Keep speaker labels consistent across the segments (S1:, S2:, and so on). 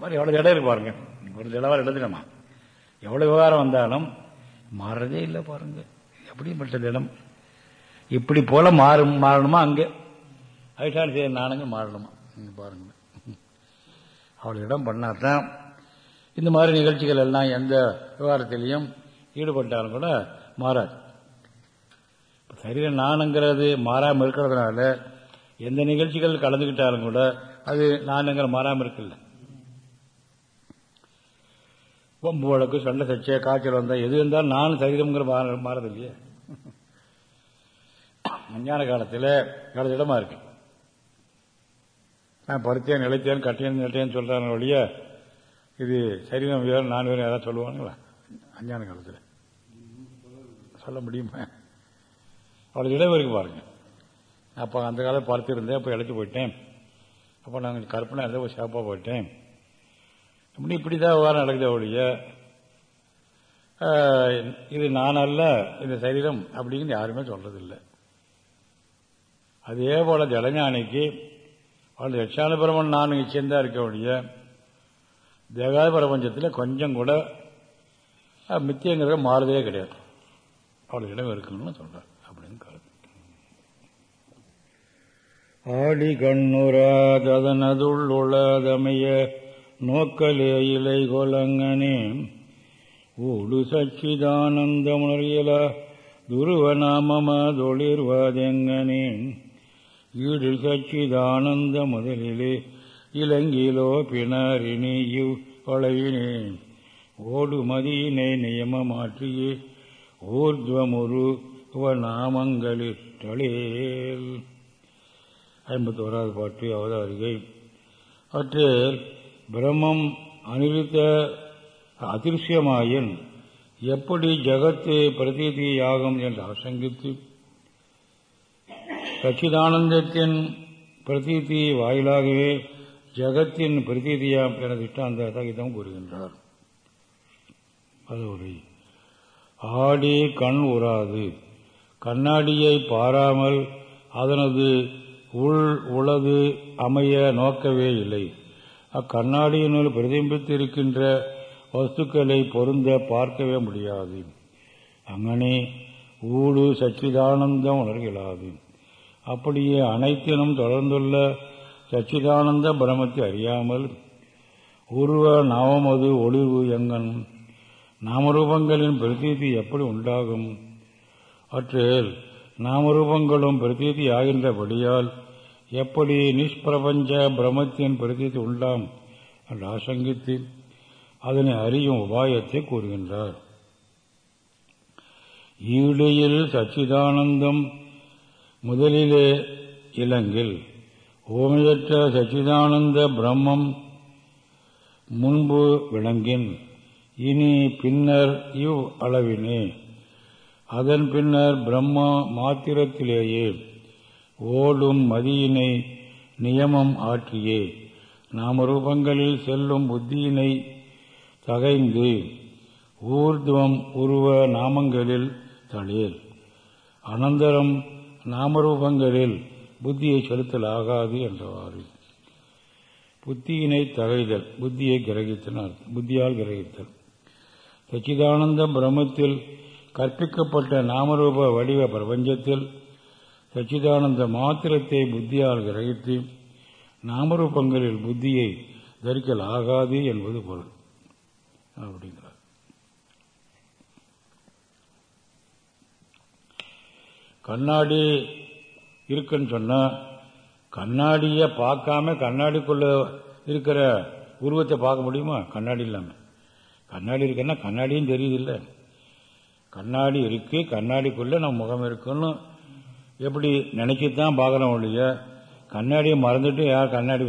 S1: பாரு எவ்வளோ இடம் இருக்கு பாருங்க. ஒரு தடவை எழுதுனமா எவ்வளோ விவகாரம் வந்தாலும் மாறுறதே இல்லை பாருங்க. எப்படிப்பட்ட தினம் இப்படி போல மாறும் மாறணுமா அங்கே? அதிஷ்டான செய்ய நானுங்க மாறணுமா? இங்க பாருங்க. அவ்வளோ இடம் பண்ணாதான் இந்த மாதிரி நிகழ்ச்சிகள் எல்லாம் எந்த விவகாரத்திலையும் ஈடுபட்டாலும் கூட மாறாது. சரீர நானுங்கிறது மாறாமல் இருக்கிறதுனால எந்த நிகழ்ச்சிகள் கலந்துக்கிட்டாலும் கூட அது நானுங்கிற மாறாமல் இருக்குல்ல பொம்பு வழக்கு சண்டை சச்சை காய்ச்சல் வந்தால் எது இருந்தாலும் நானும் சரீரம்ங்கிற மாற மாறது இல்லையே அஞ்ஞான காலத்தில் கடந்த இருக்கு. நான் பருத்தேன் நிலைத்தேன் கட்டியன் நிலைத்தேன்னு சொல்றாங்க ஒழிய இது சரீரம் வேறு நான் வேறு யாராவது சொல்லுவாங்களா அஞ்ஞான காலத்தில். சொல்ல முடியுமா? அவ்வளோ இடம் இருக்கு பாருங்க. அப்போ அந்த காலம் பார்த்துருந்தேன் அப்போ இழைச்சி போயிட்டேன். அப்போ நாங்கள் கற்பனை ஒரு ஷாப்பாக போயிட்டேன். இப்படி இப்படி தான் விவகாரம் நடக்குது ஒழிய இது நான் அல்ல இந்த சரீரம் அப்படின்னு யாருமே சொல்றதில்லை. அதே போல ஜலஞானிக்கு அவள் யட்சான பிரமன் நான் நிச்சயந்தான் இருக்க ஒழிய தேகாத பிரபஞ்சத்தில் கொஞ்சம் கூட மித்தியங்கிறத மாறுதே கிடையாது. அவளுக்கு இடம் இருக்கணும்னு சொல்றார் அப்படின்னு கருத்து. ஆடி கண்ணுராதனதுள் உளதமைய நோக்கலே இலை கொலங்கனே. ஊடு சச்சிதானந்தமுணரியல துருவநாமமதொளிர்வதெங்கனே ஈடு சச்சிதானந்த முதலிலே இலங்கிலோ பிணறினியு கொளவினேன் ஓடு மதியினை நியமமாற்றியே ஊர்துவமுரு நாமங்களிட்டளேல் ஐம்பத்தி ஓராவது பாட்டு அவதாரிகை. அவற்றில் பிரம்மம் அனிருத்த அதிருஷ்யமாயின் எப்படி ஜகத்து பிரதீதியாகும் என்று ஆசங்கித்து சச்சிதானந்தத்தின் பிரதீதி வாயிலாகவே ஜகத்தின் பிரதீதியாம் என திட்டாந்த தகிதம் கூறுகின்றார். அதோடு ஆடி கண் உறாது. கண்ணாடியை பாராமல் அதனது உள் உளது அமைய நோக்கவே இல்லை. அக்கண்ணாடியினுள் பிரதிபித்திருக்கின்ற வஸ்துக்களை பொருந்த பார்க்கவே முடியாது. அங்கனே ஊடு சச்சிதானந்தம் உணர்கிறாது. அப்படியே அனைத்தினும் தொடர்ந்துள்ள சச்சிதானந்த பிரமத்தை அறியாமல் உருவ நவமது ஒளிவு எங்கன் நாமரூபங்களின் பிரதீதி எப்படி உண்டாகும்? அற்றில் நாமரூபங்களும் பிரதீதி ஆகின்றபடியால் எப்படி நிஷ்பிரபஞ்ச பிரமத்தின் பிரதித்து உண்டாம்? என்று ஆசங்கித்து அதனை அறியும் உபாயத்தை கூறுகின்றார். ஈடையில் சச்சிதானந்தம் முதலிலே இலங்கில் ஓமையற்ற சச்சிதானந்த பிரம்மம் முன்பு விளங்கின். இனி பின்னர் இவ் அளவினே அதன் பின்னர் பிரம்மா மாத்திரத்திலேயே ஓடும் மதியினை நியமம் ஆற்றியே. நாமரூபங்களில் செல்லும் புத்தியினை தகைந்து ஊர்துவம் உருவ நாமங்களில் தளேல். அனந்தரம் நாமரூபங்களில் புத்தியை செலுத்தல் ஆகாது என்றவாறு. புத்தியினை தகைதல் புத்தியை கிரகித்தனர் புத்தியால் கிரகித்தல். சச்சிதானந்த பிரம்மத்தில் கற்பிக்கப்பட்ட நாமரூப வடிவ பிரபஞ்சத்தில் சச்சிதானந்த மாத்திரத்தை புத்தியால் கிரகித்து நாமரூபங்களில் புத்தியை தரிக்கல் ஆகாது என்பது பொருள். அப்படிங்கிறார். கண்ணாடி இருக்குன்னு சொன்னால் கண்ணாடியை பார்க்காம கண்ணாடிக்குள்ள இருக்கிற உருவத்தை பார்க்க முடியுமா? கண்ணாடி இல்லாமல் கண்ணாடி இருக்குன்னா கண்ணாடியும் தெரியுது இல்லை. கண்ணாடி இருக்கு கண்ணாடிக்குள்ளே நம்ம முகம் இருக்குன்னு எப்படி நினைச்சுதான் பார்க்குறோம் ஒழிய கண்ணாடியை மறந்துட்டு யார் கண்ணாடி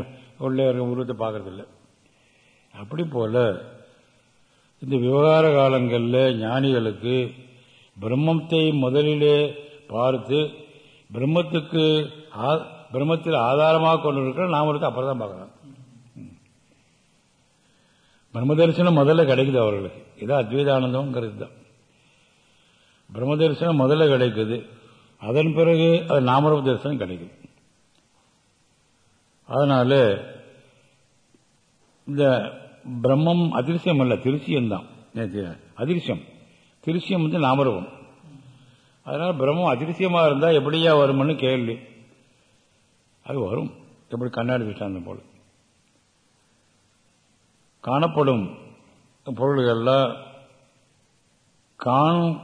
S1: உள்ள இருக்க உருவத்தை பார்க்கறதில்ல. அப்படி போல இந்த விவகார காலங்களில் ஞானிகளுக்கு பிரம்மத்தை முதலிலே பார்த்து பிரம்மத்துக்கு பிரம்மத்தில் ஆதாரமாக கொண்டு இருக்கிற நாமளுக்கு அப்புறம் தான் பார்க்கலாம் பிரம்ம தரிசனம் முதல்ல கிடைக்குது அவர்களுக்கு. இதான் அத்வைதானந்தம்ங்கிறது தான் பிரம்ம தரிசனம் முதல்ல கிடைக்குது. அதன் பிறகு அது நாமரூப தரிசனம் கிடைக்கும் அதனால இந்த பிரம்மம் அதிர்சியம் அல்ல திருச்சியம்தான் அதிர்சியம் திருச்சியம் வந்து நாமரூபம். அதனால பிரம்மம் அதிர்சியமாக இருந்தால் எப்படியா வரும்னு கேள்வி. அது வரும். எப்படி கண்ணாடி திஷ்டாந்தம் போல. காணப்படும் பொருள்கள்லாம் காணும்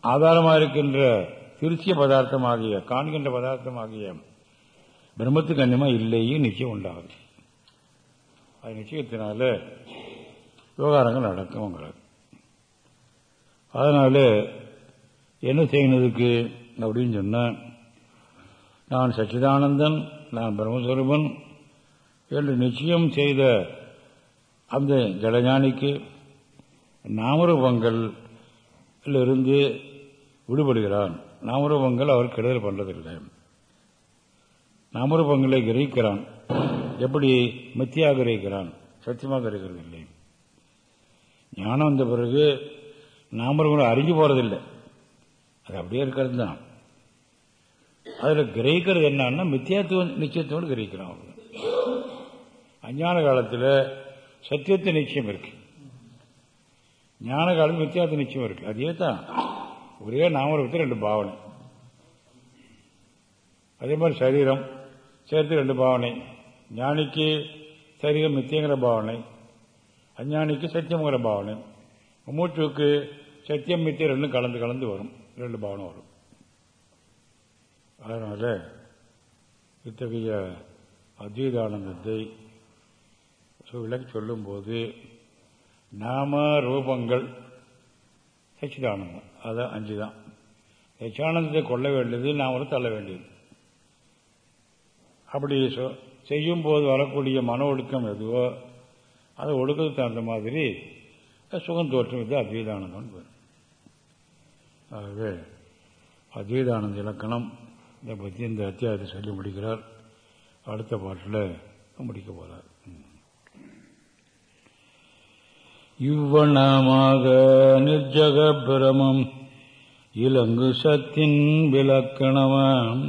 S1: ஆதாரமாக இருக்கின்ற திருச்சிய பதார்த்தமாகிய காண்கின்ற பதார்த்தமாகிய பிரம்மத்துக்கு அந்நியமா இல்லையே நிச்சயம் உண்டாகுது. அது நிச்சயத்தினால விவகாரங்கள் உங்களுக்கு அதனால என்ன செய்யணுதுக்கு? அப்படின்னு சொன்னால் நான் சச்சிதானந்தன் நான் பிரம்மஸ்வரூபன் என்று நிச்சயம் செய்த அந்த ஜடஞானிக்கு நாமரூபங்கள் இருந்து விடுபடுகிறான். நாமரூபங்கள் அவர் கெடுதல் பண்ணுறதில்லை நாமரூபங்களை கிரகிக்கிறான். எப்படி மித்தியாக கிரகிக்கிறான்? சத்தியமாக கிரகிக்கிறது இல்லை. ஞானம் வந்த பிறகு நாமரூபங்களை அறிஞ்சு போறதில்லை. அது அப்படியே இருக்கிறது தான் அதில் கிரகிக்கிறது என்னன்னா மித்தியத்துவம் நிச்சயத்தோடு கிரகிக்கிறான் அவங்க அஞ்ஞான காலத்தில் சத்தியத்தை நிச்சயம் இருக்கு. ஞான காலம் வித்தியாச நிச்சயம் இருக்கு. அதே தான் ஒரே நாமரூபத்தில் ரெண்டு பாவனை. அதே மாதிரி சரீரம் சேர்த்து ரெண்டு பாவனை. ஞானிக்கு சரீரம் மித்தியங்கிற பாவனை. அஞ்ஞானிக்கு சத்தியங்கிற பாவனை. மூச்சுக்கு சத்தியம் மித்தியம் ரெண்டும் கலந்து கலந்து வரும். ரெண்டு பாவனை வரும். அதனால இத்தகைய அத்வைதானந்தத்தை விளக்கி சொல்லும்போது நாம ரூபங்கள் சச்சிதானந்தம். அதான் அஞ்சு தான் சச்சியானந்தத்தை கொள்ள வேண்டியது நாமளும் தள்ள வேண்டியது. அப்படி செய்யும் போது வரக்கூடிய மன ஒடுக்கம் எதுவோ அதை ஒடுக்கிறது தகுந்த மாதிரி சுகம் தோற்றம் இது அத்வைதானந்தம் ஆகவே அத்வைதானந்த இலக்கணம் இதை பற்றி இந்த அத்தியாயத்தை சொல்லி முடிக்கிறார். அடுத்த பாட்டில் முடிக்க போகிறார் இவ்வண்ணமாக நிர்ஜக பிரமம். இலங்கு சத்தின் விலக்கணமாம்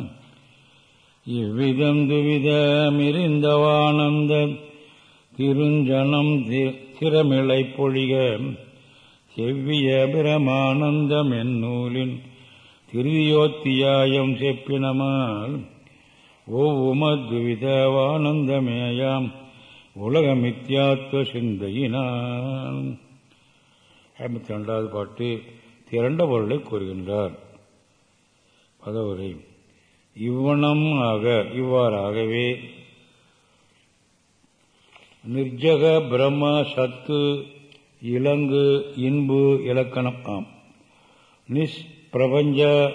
S1: இவ்விதம் துவிதமிருந்தவானந்த திருஞ்சனம் திறமிளை பொழிக. செவ்விய பிரமானந்தம் என்னூலின் திருவியோத்தியாயம் செப்பினமால். ஓவுமத்விதவானந்தமேயாம் உலக மித்யாத்வ சிந்தையினான் ஐம்பத்தி ரெண்டாவது பாட்டு திரண்ட பொருளை கூறுகின்றார். பதவுரை இவ்வனம் ஆக இவ்வாறாகவே நிர்ஜக பிரம்ம சத்து இலங்கு இன்பு இலக்கணம் ஆம். நிஸ் பிரபஞ்ச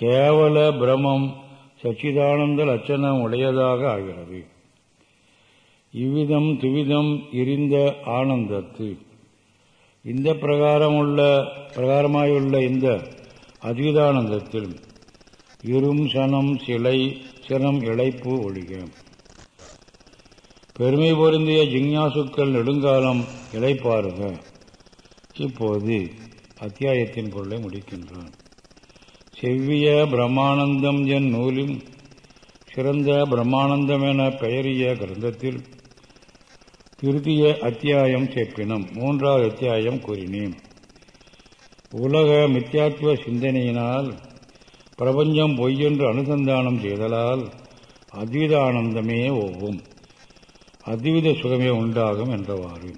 S1: கேவல பிரமம் சச்சிதானந்த லட்சணம் உடையதாக ஆகிறது. இவ்விதம் துவிதம் இருந்த ஆனந்தத்து. இந்த பிரகாரம் உள்ள பிரகாரமாயுள்ள இந்த அதீதானந்தத்தில் இரும் சனம் சிலை சினம் இழைப்பு ஒழிக. பெருமை பொருந்திய ஜிங்யாசுக்கள் நெடுங்காலம் இழைப்பாருக. இப்போது அத்தியாயத்தின் பொருளை முடிக்கின்றான் செவ்விய பிரம்மானந்தம் என் நூலின் சிறந்த பிரம்மானந்தம் என பெயரிய கிரந்தத்தில் திருத்திய அத்தியாயம் சேர்ப்பினம் மூன்றாவது அத்தியாயம் கூறினேன். உலக மித்தியாத்துவ சிந்தனையினால் பிரபஞ்சம் பொய்யென்று அனுசந்தானம் செய்தலால் அத்வித ஆனந்தமே ஒவ்வும் அத்வித சுகமே உண்டாகும் என்றவாறு.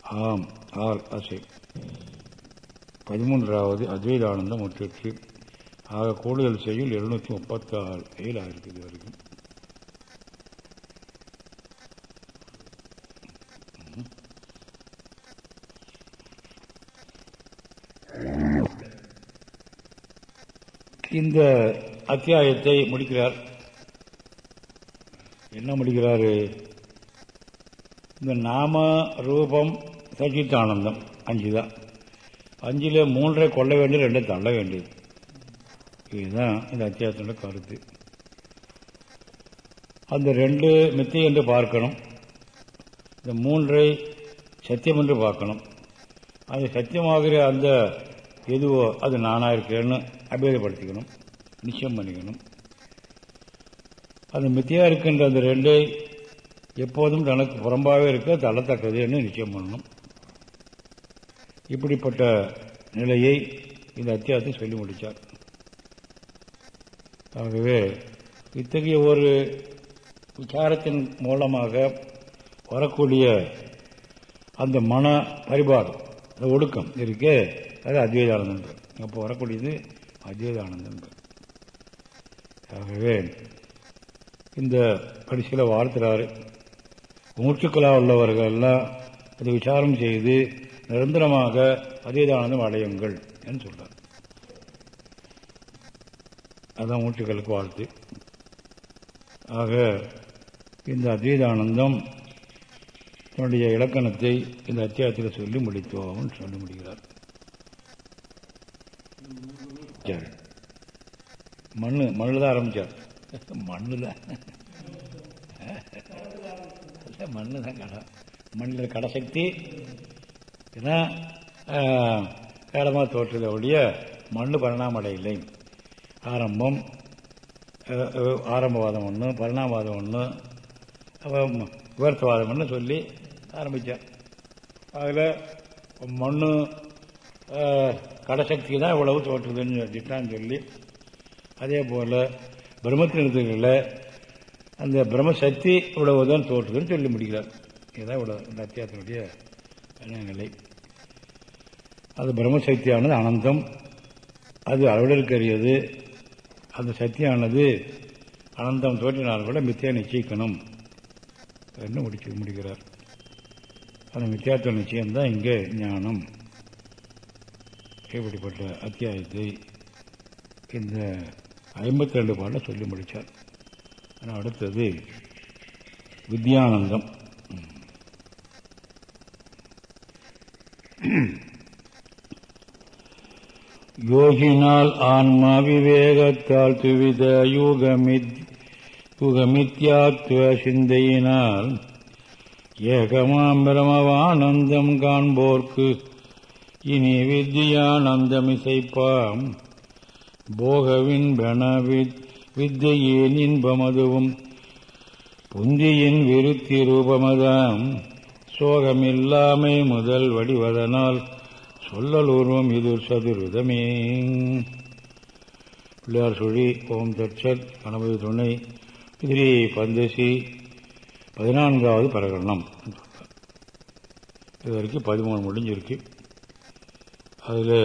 S1: ஆம் ஆல் அசை. பதிமூன்றாவது அத்வைதானந்தம் முற்றிற்று. ஆக கூடுதல் செய்யுள் எழுநூற்றி முப்பத்தி ஆறு செயல் இது வரைக்கும். இந்த அத்தியாயத்தை முடிக்கிறார். என்ன முடிக்கிறாரு? இந்த நாம ரூபம் சச்சித்தானந்தம் அஞ்சு தான் அஞ்சில் மூன்றை கொள்ள வேண்டியது ரெண்டை தள்ள வேண்டியது. இதுதான் இந்த அத்தியாயத்தோட கருத்து. அந்த ரெண்டு மித்தை என்று பார்க்கணும். இந்த மூன்றை சத்தியம் என்று பார்க்கணும். அது சத்தியமாகிற அந்த எதுவோ அது நானாக இருக்கேன்னு அபேதப்படுத்திக்கணும் நிச்சயம் பண்ணிக்கணும். அது மித்தியா இருக்கின்ற அந்த ரெண்டை எப்போதும் தனக்கு புறம்பாகவே இருக்க தள்ளத்தக்கது என்று நிச்சயம் பண்ணணும். இப்படிப்பட்ட நிலையை இந்த அத்தியாயத்தை சொல்லி முடித்தார். ஆகவே இத்தகைய ஒரு விசாரத்தின் மூலமாக வரக்கூடிய அந்த மன பரிபாடு அந்த ஒடுக்கம் இருக்கே அது அத்வைதானந்தம். அப்போ வரக்கூடியது அத்வைதானந்தம். ஆகவே இந்த கடைசியில் வாழ்த்துறாரு. மூச்சுக்களாக உள்ளவர்கள் எல்லாம் விசாரம் செய்து நிரந்தரமாக அதீதானந்தம் அடையுங்கள் என்று சொல்றார். அதான் மூச்சுக்களுக்கு வாழ்த்து. ஆக இந்த அத்வைதானந்தம் தன்னுடைய இலக்கணத்தை இந்த அத்தியாயத்தில் சொல்லி முடித்தோம் சொல்லி முடிகிறார் சரி மண்ணு மண்ணில் தான் ஆரம்பித்தார் மண்ணில். மண்ணு தான் கடை. மண்ணில் கடை சக்தி. ஏன்னா கடமாக தோற்றுத ஒழிய மண் பரிணாமடையில்லை ஆரம்பம் ஆரம்பவாதம் ஒன்று பரிணாமவாதம் ஒன்று விவரத்தவாதம் ஒன்று சொல்லி ஆரம்பித்தார் அதில் மண் கடசக்தி தான் இவ்வளவு தோற்றுதுன்னு திட்டான்னு சொல்லி அதே போல் பிரம்மத்தின் அந்த பிரம்மசக்தி இவ்வளவுதான் தோற்றுதுன்னு சொல்லி முடிக்கிறார். இதுதான் இவ்வளோ இந்த அத்தியாசத்தினுடைய நிலை அது பிரம்மசக்தியானது அனந்தம் அது அளவிடற்கரியது அந்த சக்தியானது அனந்தம் தோற்றினால் கூட மித்தியா நிச்சயிக்கணும். என்று முடிச்சு முடிக்கிறார். அந்த மித்தியாத்துவ நிச்சயம்தான் இங்கே ஞானம். இப்படிப்பட்ட அத்தியாயத்தை இந்த ஐம்பத்தி ரெண்டு பாடல சொல்லி முடித்தார் ஆனால் அடுத்தது வித்யானந்தம். யோகினால் ஆன்மா விவேகத்தால் துவித யூகமித் யுகமித்யாத்வ சிந்தையினால் ஏகமாம் பிரமவானந்தம் காண்போர்க்கு இனி வித்யானந்தமிசைப்பாம். போகவின் பெணவித் வித்தையின் இன்பமதுவும் புந்தியின் விருத்தி ரூபமதாம் சோகமில்லாமை முதல் வடிவதனால் சொல்லலூர்வம் இது சதுர்விதமே. பிள்ளையார் சுழி ஓம் தட்சத் கணபதி துணை எதிரி பந்தசி பதினான்காவது பிரகடனம் இது வரைக்கும் பதிமூணு முடிஞ்சிருக்கு. அதில்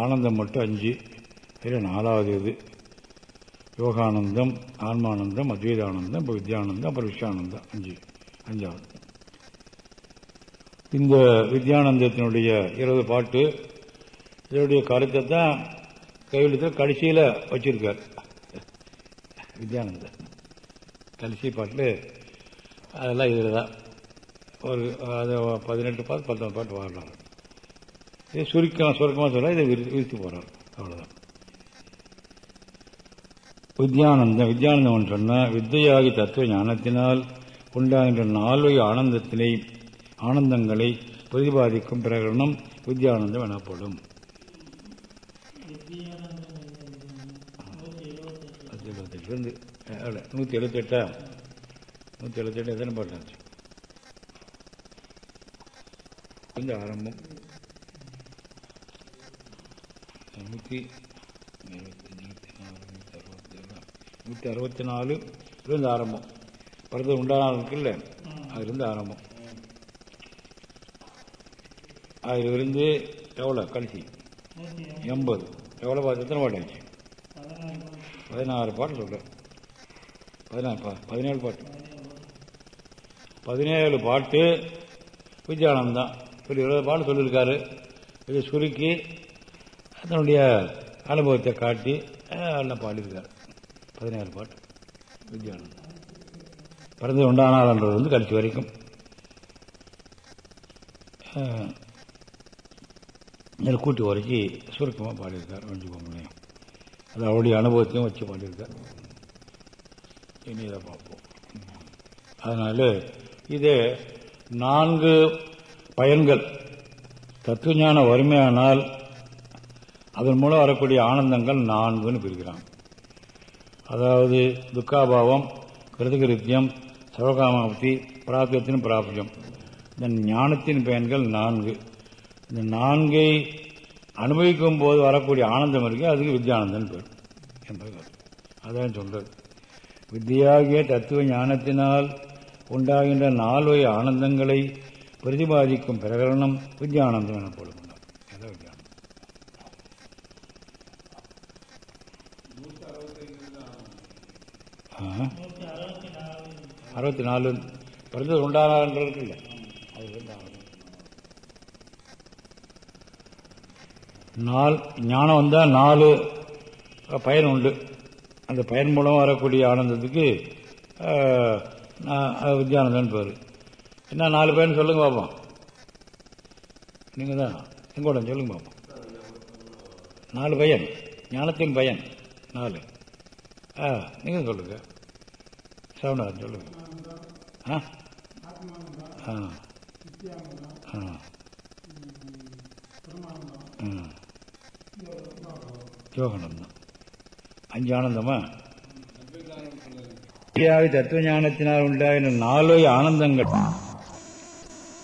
S1: ஆனந்தம் மட்டும் அஞ்சு அதில் நாலாவது இது யோகானந்தம் ஆன்மானந்தம் அத்வைதானந்தம் இப்போ வித்யானந்தம் அப்புறம் விஷயானந்தம் அஞ்சு அஞ்சாவது. இந்த வித்யானந்தத்தினுடைய இருபது பாட்டு இதனுடைய கருத்தை தான் கையெழுத்தில் கடைசியில் வச்சிருக்கார். வித்யானந்த கடைசி பாட்டில் அதெல்லாம் இதில் தான் ஒரு அது பதினெட்டு பாட்டு பத்தொன்பது பாட்டு வாடுறாரு இது சுருக்கம் சுருக்கமாக சொல்ல இதை விரித்து போகிறார் அவ்வளோதான் வித்யானந்தம் வித்யானந்தம் சொன்னால் வித்தையாகி தத்துவ ஞானத்தினால் உண்டாகின்ற நால்வகை ஆனந்தத்தினை ஆனந்தங்களை பிரதிபாதிக்கும் பிரகடனம் வித்யானந்தம் எனப்படும். இருந்து நூற்றி எழுபத்தெட்டா நூற்றி எழுபத்தெட்டு எத்தனை பாட்டாச்சு கொஞ்சம் ஆரம்பம். நூற்றி நூற்றி அறுபத்தி நாலு இருந்து ஆரம்பம். பிறந்தது உண்டான இருக்குல்ல அதுலேருந்து ஆரம்பம். அதிலிருந்து எவ்வளோ கடைசி. எண்பது. எவ்வளோ பாட்டு? எத்தனை பாட்டு ஆச்சு? பதினாறு பாட்டு சொல்கிறேன் பதினாறு பா பதினேழு பாட்டு. பதினேழு பாட்டு வித்யானந்தம் இப்படி இருபது பாட்டு சொல்லியிருக்காரு. இதை சுருக்கி அதனுடைய அனுபவத்தை காட்டி எல்லாம் பாடியிருக்கார். பதினேழு பாட்டு. வித்யானந்தம் பிறந்து உண்டானால்ன்றது வந்து கடைசி வரைக்கும். இதில் கூட்டி உரைச்சி சுருக்கமாக பாடியிருக்கார் வஞ்சுக்கோங்களேன் அது அவருடைய அனுபவத்தையும் வச்சு பாடியிருக்கார். இனி இதை பார்ப்போம். அதனால இது நான்கு பயன்கள் தத்துவஞான வறுமையானால் அதன் மூலம் வரக்கூடிய ஆனந்தங்கள் நான்குன்னு பிரிக்கிறாங்க அதாவது துக்காபாவம் கிருதகிருத்தியம் சர்வகாமாப்தி பிராபியத்தின் பிராப்தியம். இந்த ஞானத்தின் பயன்கள் நான்கு. இந்த நான்கை அனுபவிக்கும் போது வரக்கூடிய ஆனந்தம் இருக்கு அதுக்கு வித்யானந்தன் பேர் என்பது. அதான் சொல்றது. வித்தியாகிய தத்துவ ஞானத்தினால் உண்டாகின்ற நால்வகை ஆனந்தங்களை பிரதிபாதிக்கும் பிரகரணம் வித்யானந்தம் எனப்படும் அதான் வித்யானந்தம் ஆ? அறுபத்தி நாலு பிறந்தது உண்டானான்ற இருக்குல்ல. அது உண்டான நாள் ஞானம் வந்தால் நாலு பயன் உண்டு. அந்த பயன் மூலம் வரக்கூடிய ஆனந்தத்துக்கு நான் வித்யானந்தன் பேர். என்ன நாலு பயன் சொல்லுங்க பார்ப்போம் நீங்கள் தான் எங்கூட சொல்லுங்க பார்ப்போம் நாலு பயன் ஞானத்தின் பயன் நாலு. ஆ நீங்கள் சொல்லுங்க. சவுண்டா சொல்லுங்க. யோகானந்தம் அஞ்சு ஆனந்தமா தத்துவ ஞானத்தினால் உண்டாகின நாலு ஆனந்தங்கள்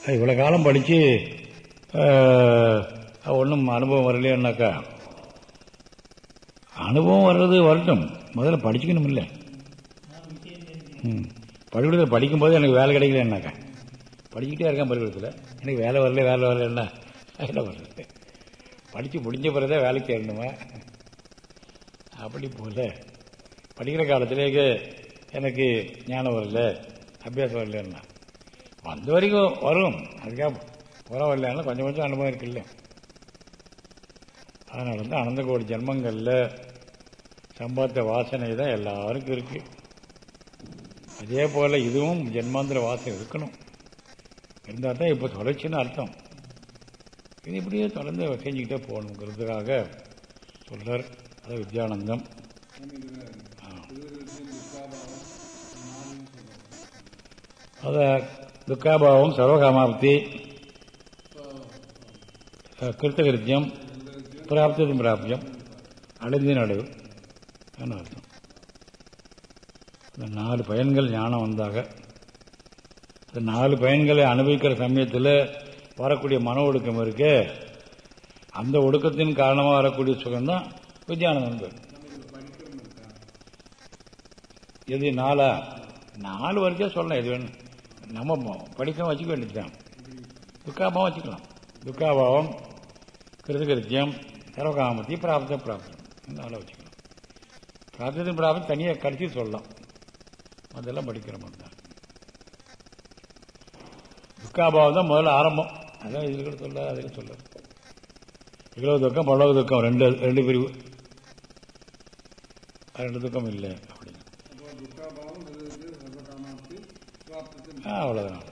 S1: அது இவ்வளவு காலம் படிச்சு ஒன்றும் அனுபவம் வரலையாக்கா அனுபவம் வர்றது வரட்டும் முதல்ல படிச்சுக்கணும் இல்லை ம் பள்ளிக்கூடத்தில் படிக்கும்போது எனக்கு வேலை கிடைக்கல என்னக்கா படிச்சுக்கிட்டே இருக்கேன் பள்ளிக்கூடத்தில். எனக்கு வேலை வரல வேலை வரல வேலை வரல படித்து முடிஞ்ச பிறகுதான் வேலைக்கு சேரணுமா அப்படி போல படிக்கிற காலத்திலேயே எனக்கு ஞானம் வரல அபியாசம் வரலன்னா. வந்த வரைக்கும் வரும். அதுக்காக புற வரலன்னா கொஞ்சம் கொஞ்சம் அனுபவம் இருக்குல்ல அதனால வந்து அனந்த கோடி ஜென்மங்களில் சம்பாத்த வாசனை தான் எல்லாருக்கும் இருக்குது அதே போல இதுவும் ஜென்மாந்திர வாசம் இருக்கணும். இருந்தால் தான் இப்போ தொலைச்சின்னு அர்த்தம். இது இப்படியே தொடர்ந்து செஞ்சுக்கிட்டே போகணுங்கிறதுக்காக சொல்றார். அது வித்யானந்தம். அதை அத துக்காபாவம் சர்வகாமாப்தி கிருத்தகிருத்தியம் பிராப்தத்தின் பிராப்தியம் அடைந்தின் அடைவு என்ன அர்த்தம்? நாலு பயன்கள் ஞானம் வந்தாக. நாலு பயன்களை அனுபவிக்கிற சமயத்தில் வரக்கூடிய மன ஒடுக்கம் இருக்கு. அந்த ஒடுக்கத்தின் காரணமாக வரக்கூடிய சுகம்தான் வித்யானந்தம் பேர் எது நாளா நாலு வரைக்கும் சொல்லலாம். எது வேணும்? நம்ம படிக்க வச்சுக்க வேண்டியதுதான். துக்காபாவம் வச்சுக்கலாம். துக்காபாவம் கிருதகிருத்தியம் சர்வகாமத்தி பிராப்தம் பிராப்தம். இந்த வச்சுக்கலாம். பிராப்தத்தின் பிராப்தம் தனியாக கடைசி சொல்லலாம். அதெல்லாம் படிக்கிற மாதிரி தான். துக்காபாவம் தான் முதல்ல ஆரம்பம். அதான் இதில் கூட சொல்ல அதில் சொல்ல. இவ்வளவு துக்கம் பலவு துக்கம் ரெண்டு ரெண்டு பிரிவு. ரெண்டு துக்கம் இல்லை அப்படின்னு. அவ்வளவுதான்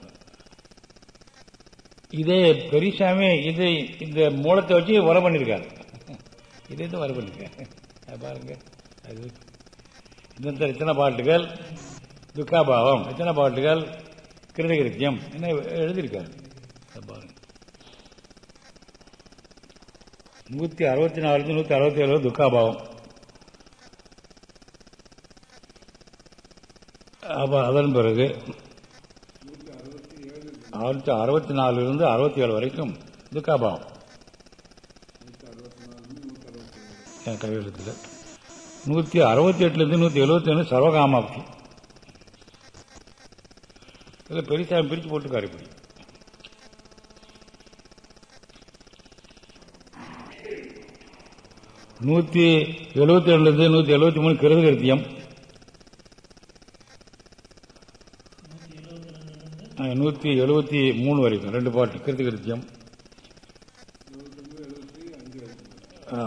S1: இதே பெரியசாமி இது இந்த மூலத்தை வச்சு உரம் பண்ணியிருக்காரு இதை தான் உரம் பண்ணியிருக்காரு பாருங்க. அது இந்த இத்தனை பாட்டுகள். துக்காபாவம் எத்தனை பாட்டுகள்? கிருதகிருத்தியம் என்ன எழுதியிருக்காரு? பாருங்க. நூத்தி அறுபத்தி நாலு நூத்தி அறுபத்தி ஏழு துக்காபாவம் அப்ப அதன் பிறகு அறுபத்தி நாலுல இருந்து அறுபத்தி ஏழு வரைக்கும் துக்காபாவம் என் கையெழுத்துல நூத்தி அறுபத்தி எட்டுல இருந்து நூத்தி எழுபத்தி ஒன்று சர்வகாமாப்தி அதில் பெருசாக பிரித்து போட்டுக்காரு இப்படி. நூத்தி எழுபத்தி ரெண்டுலேருந்து நூற்றி நூத்தி எழுபத்தி மூணு கிருதகிருத்தியம் நூத்தி எழுபத்தி மூணு வரைக்கும் ரெண்டு பாட்டு கிருத்திகிருத்தியம்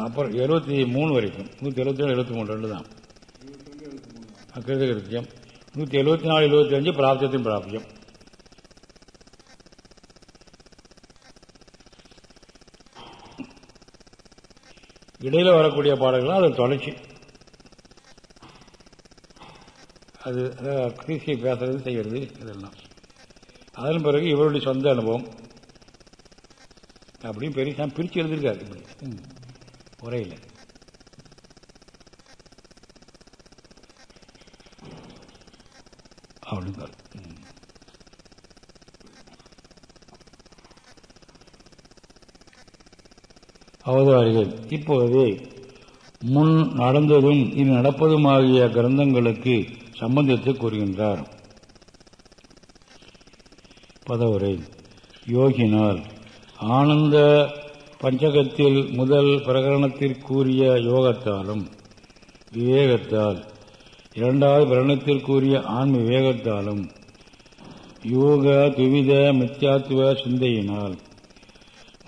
S1: அப்புறம் எழுபத்தி மூணு வரைக்கும் நூத்தி எழுபத்தி ஏழு எழுபத்தி மூணு ரெண்டு தான். கிருதகிருத்தியம் நூத்தி எழுபத்தி நாலு எழுபத்தி அஞ்சு பிராப்தத்தின் பிராப்தியம் இடையில வரக்கூடிய பாடல்கள் அது தொடர்ச்சி அது கிருஷி பேசுறது செய்யறது இதெல்லாம் அதன் பிறகு இவருடைய சொந்த அனுபவம் அப்படின்னு பெரிய பிரிச்சு எழுதியிருக்காரு இப்படி ம் அப்படின்னு அவதாரிகள் இப்போது முன் நடந்ததும் இனி நடப்பதுமாகிய கிரந்தங்களுக்கு சம்பந்தத்தை கூறுகின்றார். பதவுரை. யோகினால் ஆனந்த பஞ்சகத்தில் முதல் பிரகரணத்திற்குரிய யோகத்தாலும் விவேகத்தால் இரண்டாவது பிரகரணத்திற்குரிய ஆன்ம விவேகத்தாலும் யோக துவித மித்யாத்துவ சிந்தையினால்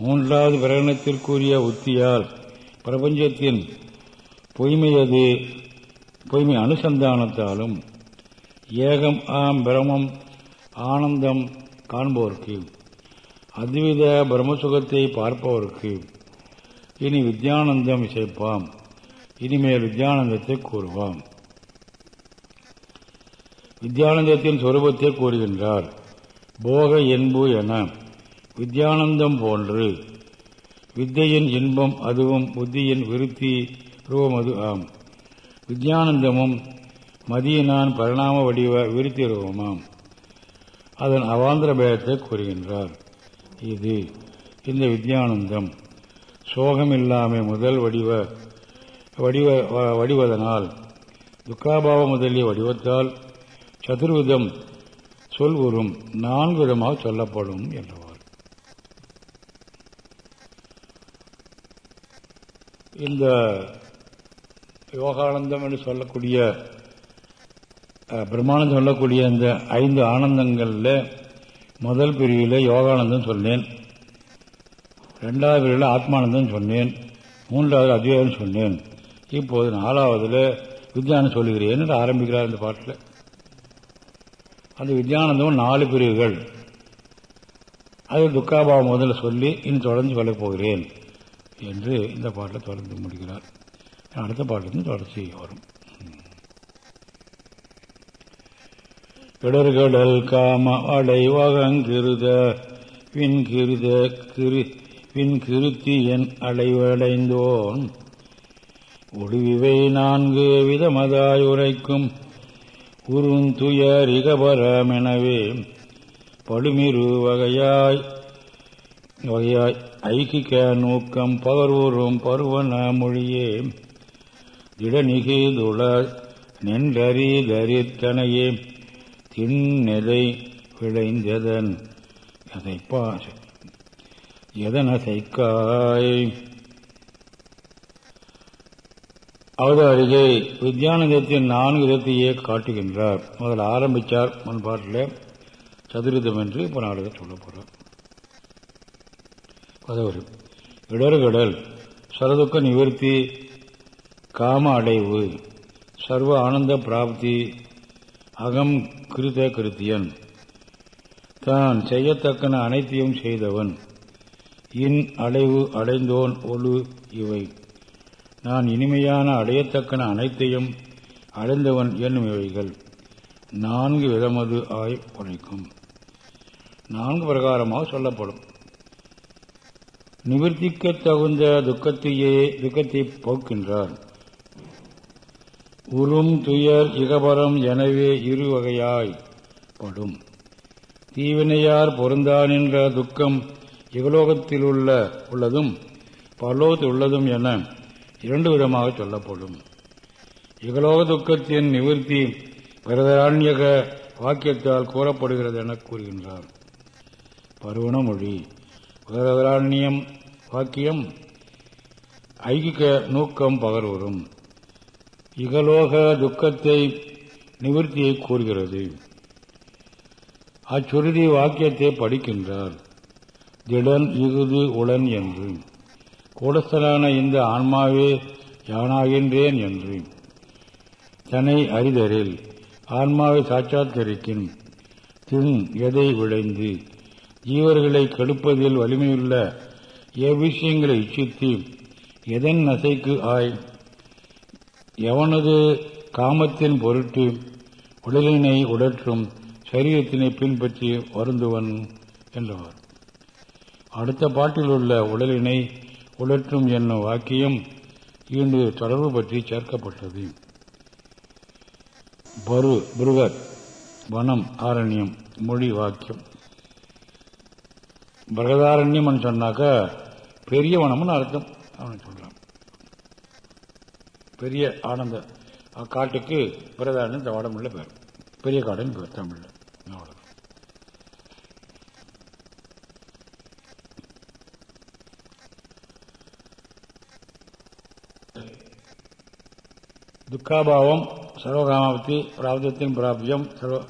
S1: மூன்றாவது பிரகடனத்திற்குரிய உத்தியால் பிரபஞ்சத்தின் பொய்மையது பொய்மை அனுசந்தானத்தாலும் ஏகம் ஆம் பிரமம் ஆனந்தம் காண்பவர்க்கு அத்வித பிரம்மசுகத்தை பார்ப்பவருக்கு இனி வித்யானந்தம் இசைப்பாம் இனிமேல் வித்யானந்தத்தை கூறுவாம். வித்யானந்தத்தின் சொரூபத்தை கூறுகின்றார் போக என்பு என. வித்யானந்தம் போன்று. வித்தையின் இன்பம் அதுவும் புத்தியின் விருத்தி ரூபம் அது ஆம். வித்யானந்தமும் மதியினான் பரிணாம வடிவ விருத்தி ரூபமாம் அதன் அவாந்திர பேதத்தை கூறுகின்றார். இது இந்த வித்யானந்தம். சோகமில்லாமை முதல் வடிவ வடிவ வடிவதனால் துக்காபாவ முதலிய வடிவத்தால் சதுர்விதம் சொல் உறும். நான்கு விதமாக சொல்லப்படும் என்றவர் இந்த யோகானந்தம் என்று சொல்லக்கூடிய பிரம்மானந்தம் சொல்லக்கூடிய இந்த ஐந்து ஆனந்தங்களில் முதல் பிரிவில் யோகானந்தம் சொன்னேன். ரெண்டாவது பிரிவில் ஆத்மானந்தம் சொன்னேன். மூன்றாவது அத்வைதம் சொன்னேன். இப்போது நாலாவதுல வித்யானம் சொல்லுகிறேன் என்று ஆரம்பிக்கிறார் இந்த பாட்டில். அந்த வித்யானந்தம் நாலு பிரிவுகள். அது துக்காபாவம் முதல்ல சொல்லி இன்னும் தொடர்ந்து சொல்லப் போகிறேன். என்று இந்த பாட்டில் தொடர்ந்து முடிக்கிறார். அடுத்த பாட்டிலிருந்து தொடர்ச்சி வரும். இடர்கடல் காம அடைவகங்கிருத விண்கிருத கிரு விண்கிருத்தி என் அடைவடைந்தோன் ஒடுவிவை நான்கு விதமதாய் உரைக்கும் உருந்துயரிகபரமெனவே படுமிரு வகையாய் வகையாய் ஐக்கிக நோக்கம் பகர்வூரும் பருவன மொழியே. திடநிகிதுள நின்றறி தரித்தனையே. திண்ணெதை விளைந்ததன் அசைப்பார் எதனசைக்காய்? அவதாரிகை வித்யானந்தத்தின் நான்கு விதத்தையே காட்டுகின்றார். முதல் ஆரம்பித்தார் முன்பாட்டில் சதுரிதம் என்று இப்போ நாடுக சொல்ல போகிறார் பதவி இடர்கடல் சரதுக்க நிவர்த்தி காம அடைவு. சர்வ ஆனந்த பிராப்தி அகம் கிருத கிருத்தியன். தான் செய்யத்தக்கன அனைத்தையும் செய்தவன். இன் அடைவு அடைந்தோன் ஒழு இவை. நான் இனிமையான அடையத்தக்கன அனைத்தையும் அடைந்தவன் என்னும் இவைகள். நான்கு விதமது ஆய் உழைக்கும். நான்கு பிரகாரமாக சொல்லப்படும். நிவர்த்திக்க தகுந்த துக்கத்தையே துக்கத்தை போக்கின்றார் உறும் துயர் இகபரம் எனவே இரு வகையாய் படும். தீவினையார் பொருந்தான் என்ற துக்கம் இகலோகத்தில் உள்ள உள்ளதும் பரலோகத்தில் உள்ளதும் என இரண்டு விதமாக சொல்லப்படும். இகலோக துக்கத்தின் நிவர்த்தி பிரதராண்யக வாக்கியத்தால் கூறப்படுகிறது என கூறுகின்றார். பருவண மொழி பிரதராண்யம் வாக்கியம் ஐகிக நூக்கம் பகர்வரும் இகலோக துக்கத்தை நிவர்த்தியை கூறுகிறது. அச்சுருதி வாக்கியத்தை படிக்கின்றார். திடன் இகுது உடன் என்று. கூடஸ்தலான இந்த ஆன்மாவே யானாகின்றேன் என்று. தன்னை அறிதரில் ஆன்மாவை சாட்சாத்தரிக்கும் தின் எதை விளைந்து ஜீவர்களை கெடுப்பதில் வலிமையுள்ள எவ்விஷயங்களை இச்சித்து எதன் நசைக்கு ஆய்? எவனது காமத்தின் பொருட்டு உடலினை உடற்றும் சரீரத்தினை பின்பற்றி வருந்துவன் என்றவர். அடுத்த பாட்டில் உள்ள உடலினை உடற்றும் என்னும் வாக்கியம் இன்று தொடர்பு பற்றி சேர்க்கப்பட்டது. பரு புருகர் வனம் ஆரண்யம் மொழி வாக்கியம். பிரகதாரண்யம் சொன்னாக்க பெரிய வனம்னு அர்த்தம். அவன் சொல்றான். பெரிய ஆனந்த. காட்டுக்கு பிரதாரண்யம் இந்த வடமுள்ள பேர். பெரிய காடுன்னு பேர் தமிழ்ல. அவ்வளவு துக்காபாவம் சர்வகாமாவதி பிராப்தத்தின் பிராபியம் சர்வ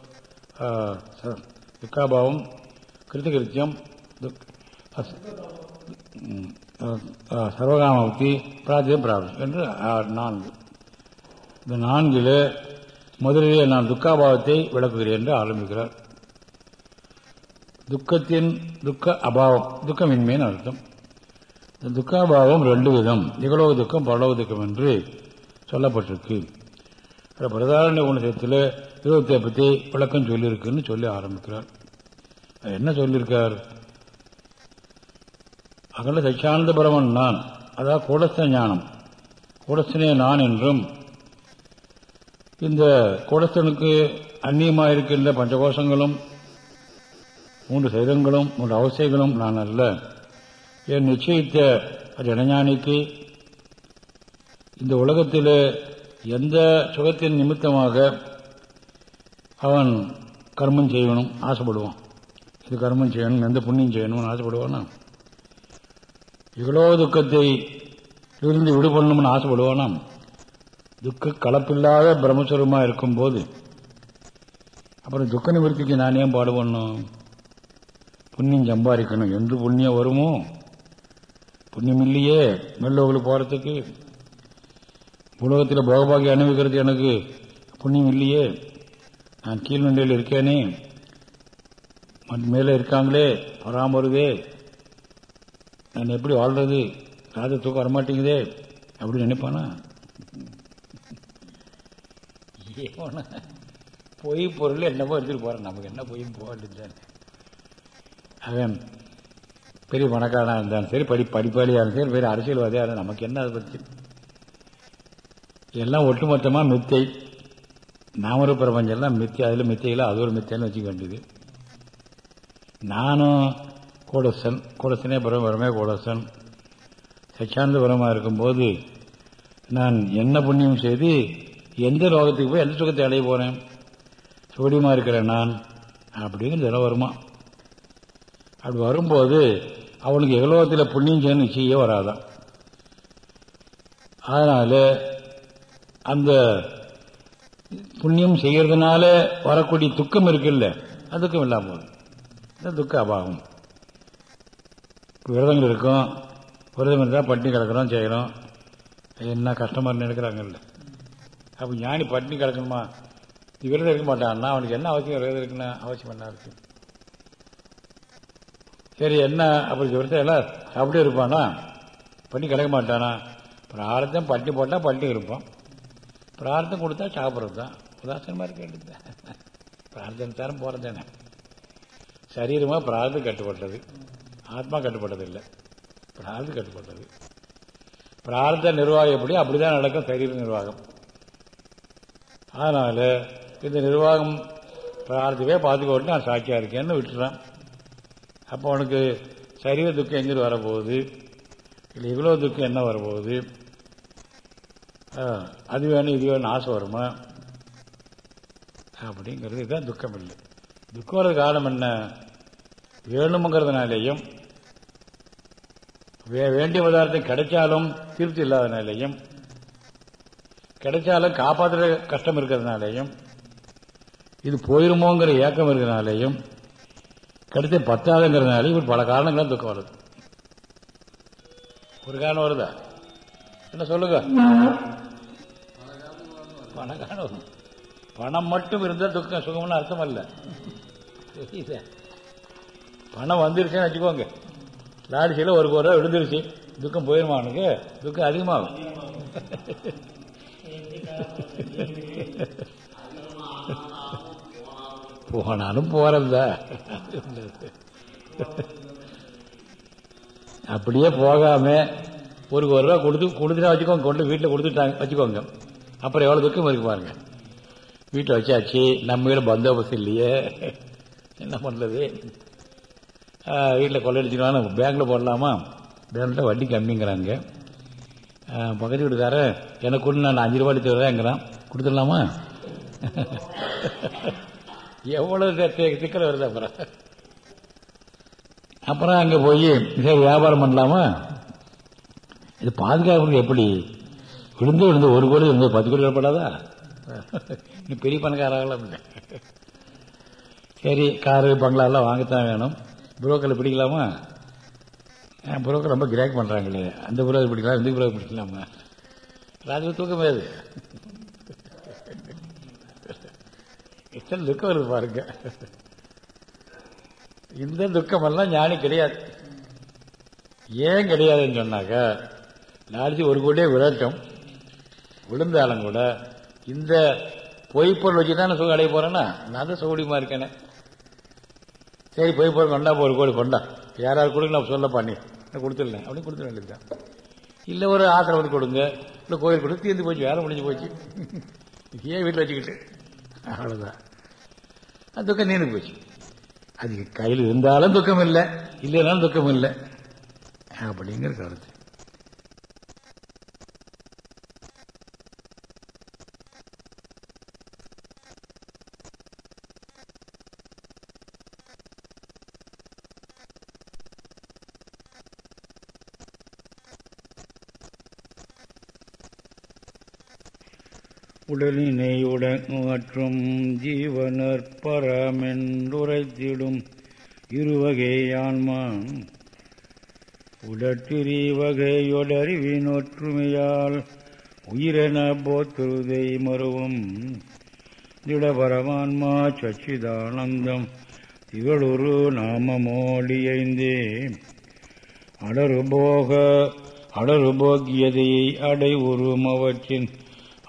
S1: துக்காபாவம் கிருத்தகிருத்தியம் சர்வகாமாவதி பிராத்தியம் பிராப்தம் என்று நான்கு. இந்த நான்கில் முதலிலே நான் துக்காபாவத்தை விளக்குகிறேன் என்று ஆரம்பிக்கிறார். துக்கத்தின் துக்க அபாவம் துக்கமின்மைன்னு அர்த்தம். இந்த துக்காபாவம் ரெண்டு விதம் நிகழோக துக்கம் பரலோக துக்கம் என்று சொல்லப்பட்டிருக்கு. பிரதாரண குணத்தில் இருபத்தி பற்றி விளக்கம் சொல்லியிருக்குன்னு சொல்லி ஆரம்பிக்கிறார். என்ன சொல்லியிருக்கார்? அகல சச்சியானந்த பிரமன் நான். அதாவது கூடஸ்த ஞானம். கூடஸ்தனே நான் என்றும். இந்த கூடஸ்தனுக்கு அந்நியமாக இருக்கின்ற பஞ்சகோஷங்களும் மூன்று சைதங்களும் மூன்று அவசியங்களும் நான் அல்ல. என் நிச்சயித்த ஜனஞானிக்கு இந்த உலகத்தில் எந்த சுகத்தின் நிமித்தமாக அவன் கர்மம் செய்யணும் ஆசைப்படுவான். இது கர்மம் செய்யணும் எந்த புண்ணியம் செய்யணும்னு ஆசைப்படுவான்னா இவ்வளோ துக்கத்தை இருந்து விடுபடணும்னு ஆசைப்படுவானாம். துக்க கலப்பில்லாத பிரம்மஸ்வரமாக இருக்கும்போது அப்புறம் துக்க நிவர்த்திக்கு நான் ஏன் பாடுபடணும்? புண்ணியம் சம்பாதிக்கணும். எந்த புண்ணியம் வருமோ? புண்ணியம் இல்லையே மெல்லோகளுக்கு போகிறதுக்கு உலகத்தில் போகபாகி அனுபவிக்கிறது எனக்கு புண்ணியம் இல்லையே. நான் கீழ்நண்டையில் இருக்கேனே. மேலே இருக்காங்களே வராம வருதே. நான் எப்படி வாழ்றது? ராஜ தூக்கம் வரமாட்டேங்குதே அப்படின்னு நினைப்பானா? பொய் பொருள் என்னமோ எடுத்துகிட்டு போகிறேன் நமக்கு என்ன பொய் போகலாம் அவன் பெரிய பணக்காரனாக இருந்தாலும் சரி படி படிப்பாளியாக இருந்தாலும் சரி பெரிய அரசியல்வாதியாக இருந்தால் நமக்கு என்ன அதை பற்றி எல்லாம் ஒட்டுமொத்தமாக மித்தை. நாமரு பிரபஞ்சம் எல்லாம் மித்தை. அதில் மித்தையில் அது ஒரு மித்தைன்னு வச்சுக்க வேண்டியது. நானும் கூடசன் கூடசனே பரம் கூடசன் சச்சாந்தபுரமாக இருக்கும்போது நான் என்ன புண்ணியம் செய்து எந்த லோகத்துக்கு போய் எந்த சுகத்தை அடைய போகிறேன் சோடியமாக இருக்கிறேன் நான்? அப்படிங்கிற இதெல்லாம் வருமா? அப்படி வரும்போது அவனுக்கு எகலோகத்தில் புண்ணியம் செய்யணும் செய்ய வராதான் அதனால் அந்த புண்ணியம் செய்கிறதுனால வரக்கூடிய துக்கம் இருக்குல்ல அது துக்கம் இல்லாமல் போகுது. இந்த துக்க அபாகம். விரதங்கள் இருக்கும். விரதம் இருந்தால் பட்டினி கிடக்கிறோம் செய்கிறோம் என்ன கஷ்டமாக நினைக்கிறாங்க இல்லை. அப்போ ஞானி பட்டினி கிடக்கணுமா விரதம் இருக்க மாட்டான்னா அவனுக்கு என்ன அவசியம்? விரதம் இருக்குன்னு அவசியம் என்ன இருக்கு? சரி என்ன? அப்படி விரதம் எல்லாம் அப்படியே இருப்பானா? பட்டினி கிடக்க மாட்டானா? பிரார்த்தம் பட்டி போட்டால் பட்டி இருப்பான். பிரார்த்தம் கொடுத்தா சாப்பிட்றது தான். உதாசனமாக இருக்க வேண்டியது பிரார்த்தனை தரம் போகிறது தானே சரீரமாக பிரார்த்தம் கட்டுப்பட்டது ஆத்மா கட்டுப்பட்டது இல்லை பிரார்த்தம் கட்டுப்பட்டது. பிரார்த்த நிர்வாகம் எப்படி? அப்படிதான் நடக்கும் சரீர நிர்வாகம். அதனால இந்த நிர்வாகம் பிரார்த்தவே பார்த்துக்கோட்டு நான் சாட்சியாக இருக்கேன்னு விட்டுறான். அப்போ உனக்கு சரீர துக்கம் எங்கிட்டு வரப்போகுது? இல்லை இவ்வளோ துக்கம் என்ன வரப்போகுது? அது வேணும் இது வேணும் ஆசை வருமா? அப்படிங்கிறது இதுதான் துக்கம் இல்லை துக்கம் வர்றது காரணம் என்ன? வேணுங்கிறதுனாலேயும் வேண்டிய பதார்த்தம் கிடைச்சாலும் திருப்தி இல்லாதனாலேயும் கிடைச்சாலும் காப்பாற்றுற கஷ்டம் இருக்கிறதுனாலேயும் இது போயிருமோங்கிற ஏக்கம் இருக்கிறனாலேயும் கிடைச்ச பத்தாதுங்கிறதுனால இப்படி பல காரணங்களாம் துக்கம் வருது. ஒரு காரணம் வருதா? என்ன சொல்லுங்க? பண காரணம் பணம் மட்டும் இருந்தால் துக்கம் சுகம்னு அர்த்தம் அல்ல. பணம் வந்துருச்சுன்னு வச்சுக்கோங்க. லாரிசியில் ஒரு ரூபா விழுந்துருச்சு. துக்கம் போயிருமா அவனுக்கு துக்கம் அதிகமாகும். போனாலும் போறதா? அப்படியே போகாம ஒரு ஒரு ரூபா கொடுத்து கொடுத்துட்டா வச்சுக்கோங்க. கொண்டு வீட்டில் கொடுத்துட்டாங்க வச்சுக்கோங்க. அப்புறம் எவ்வளவு துக்கம் இருக்கு பாருங்க. வீட்டில் வச்சாச்சு. நம்ம வீட்டில் பந்தோபஸ்து இல்லையே. என்ன பண்ணுறது வீட்டில் கொள்ளையடிச்சிருவாங்க பேங்க்கில் போடலாமா? பேங்க்கில் வட்டி கம்மிங்கிறாங்க. பக்கத்து வீட்டுக்காரன் எனக்கு கொண்டு நான் அஞ்சு ரூபாய் தருவேங்கிறான் கொடுத்துடலாமா? எவ்வளவு சிக்கல் வருது அப்புறம். அப்புறம் அங்கே போய் சரி வியாபாரம் பண்ணலாமா? இது பாதுகாப்பு எப்படி? விழுந்து விழுந்து ஒரு கோடி இருந்து பத்து கோடி வரப்படாதா? நீ பெரிய பணக்காராகலாம் சரி காரு பங்களாலாம் வாங்கத்தான் வேணும். புரோக்கரில் பிடிக்கலாமா? புரோக்கர் ரொம்ப கிராக் பண்ணுறாங்களே அந்த புரோக்கர் பிடிக்கலாம் இந்த புரோக்கர் பிடிக்கலாமா? ராஜு தூக்கம் அது எத்தனை துக்கம் வருது பாருங்க. இந்த துக்கமெல்லாம் ஞானி கிடையாது. ஏன் கிடையாதுன்னு சொன்னாக்கா நாளைக்கு ஒரு கோடியே விரட்டும். விழுந்தாலும் கூட இந்த பொய்ப்பொருள் வச்சு தான் சுகம் அடைய போறேன்னா நான் தான் சௌகரியமா இருக்கேனே. சரி போய் போய் கொண்டா ஒரு கோடி கொண்டா. யாராவது கொடுங்க நான் சொல்ல பண்ணி நான் கொடுத்துடலேன் அப்படின்னு கொடுத்துட வேண்டியதுதான். இல்லை ஒரு ஆசிரமத்துக்கு கொடுங்க. இல்லை கோயில் கொடுத்து தீர்ந்து போச்சு வேலை முடிஞ்சு போச்சு. ஏன் வீட்டில் வச்சுக்கிட்டு. அவ்வளோதான் அது துக்கம் நீண்டு போச்சு. அது கையில் இருந்தாலும் துக்கம் இல்லை இல்லைனாலும் துக்கம் இல்லை அப்படிங்கிற கருத்து. உடலினை உடற்றும் ஜீவனர் பரமென்றுரைத்திடும் இருவகையான்மா உடற்றிரி வகையொடறிவின் ஒற்றுமையால் உயிரென போத்துருதை மறுவும் திடபரமான்மா சச்சிதானந்தம் திகழொரு நாமமோடியைந்தே அடருபோக அடருபோக்கியதையை அடை உருவம்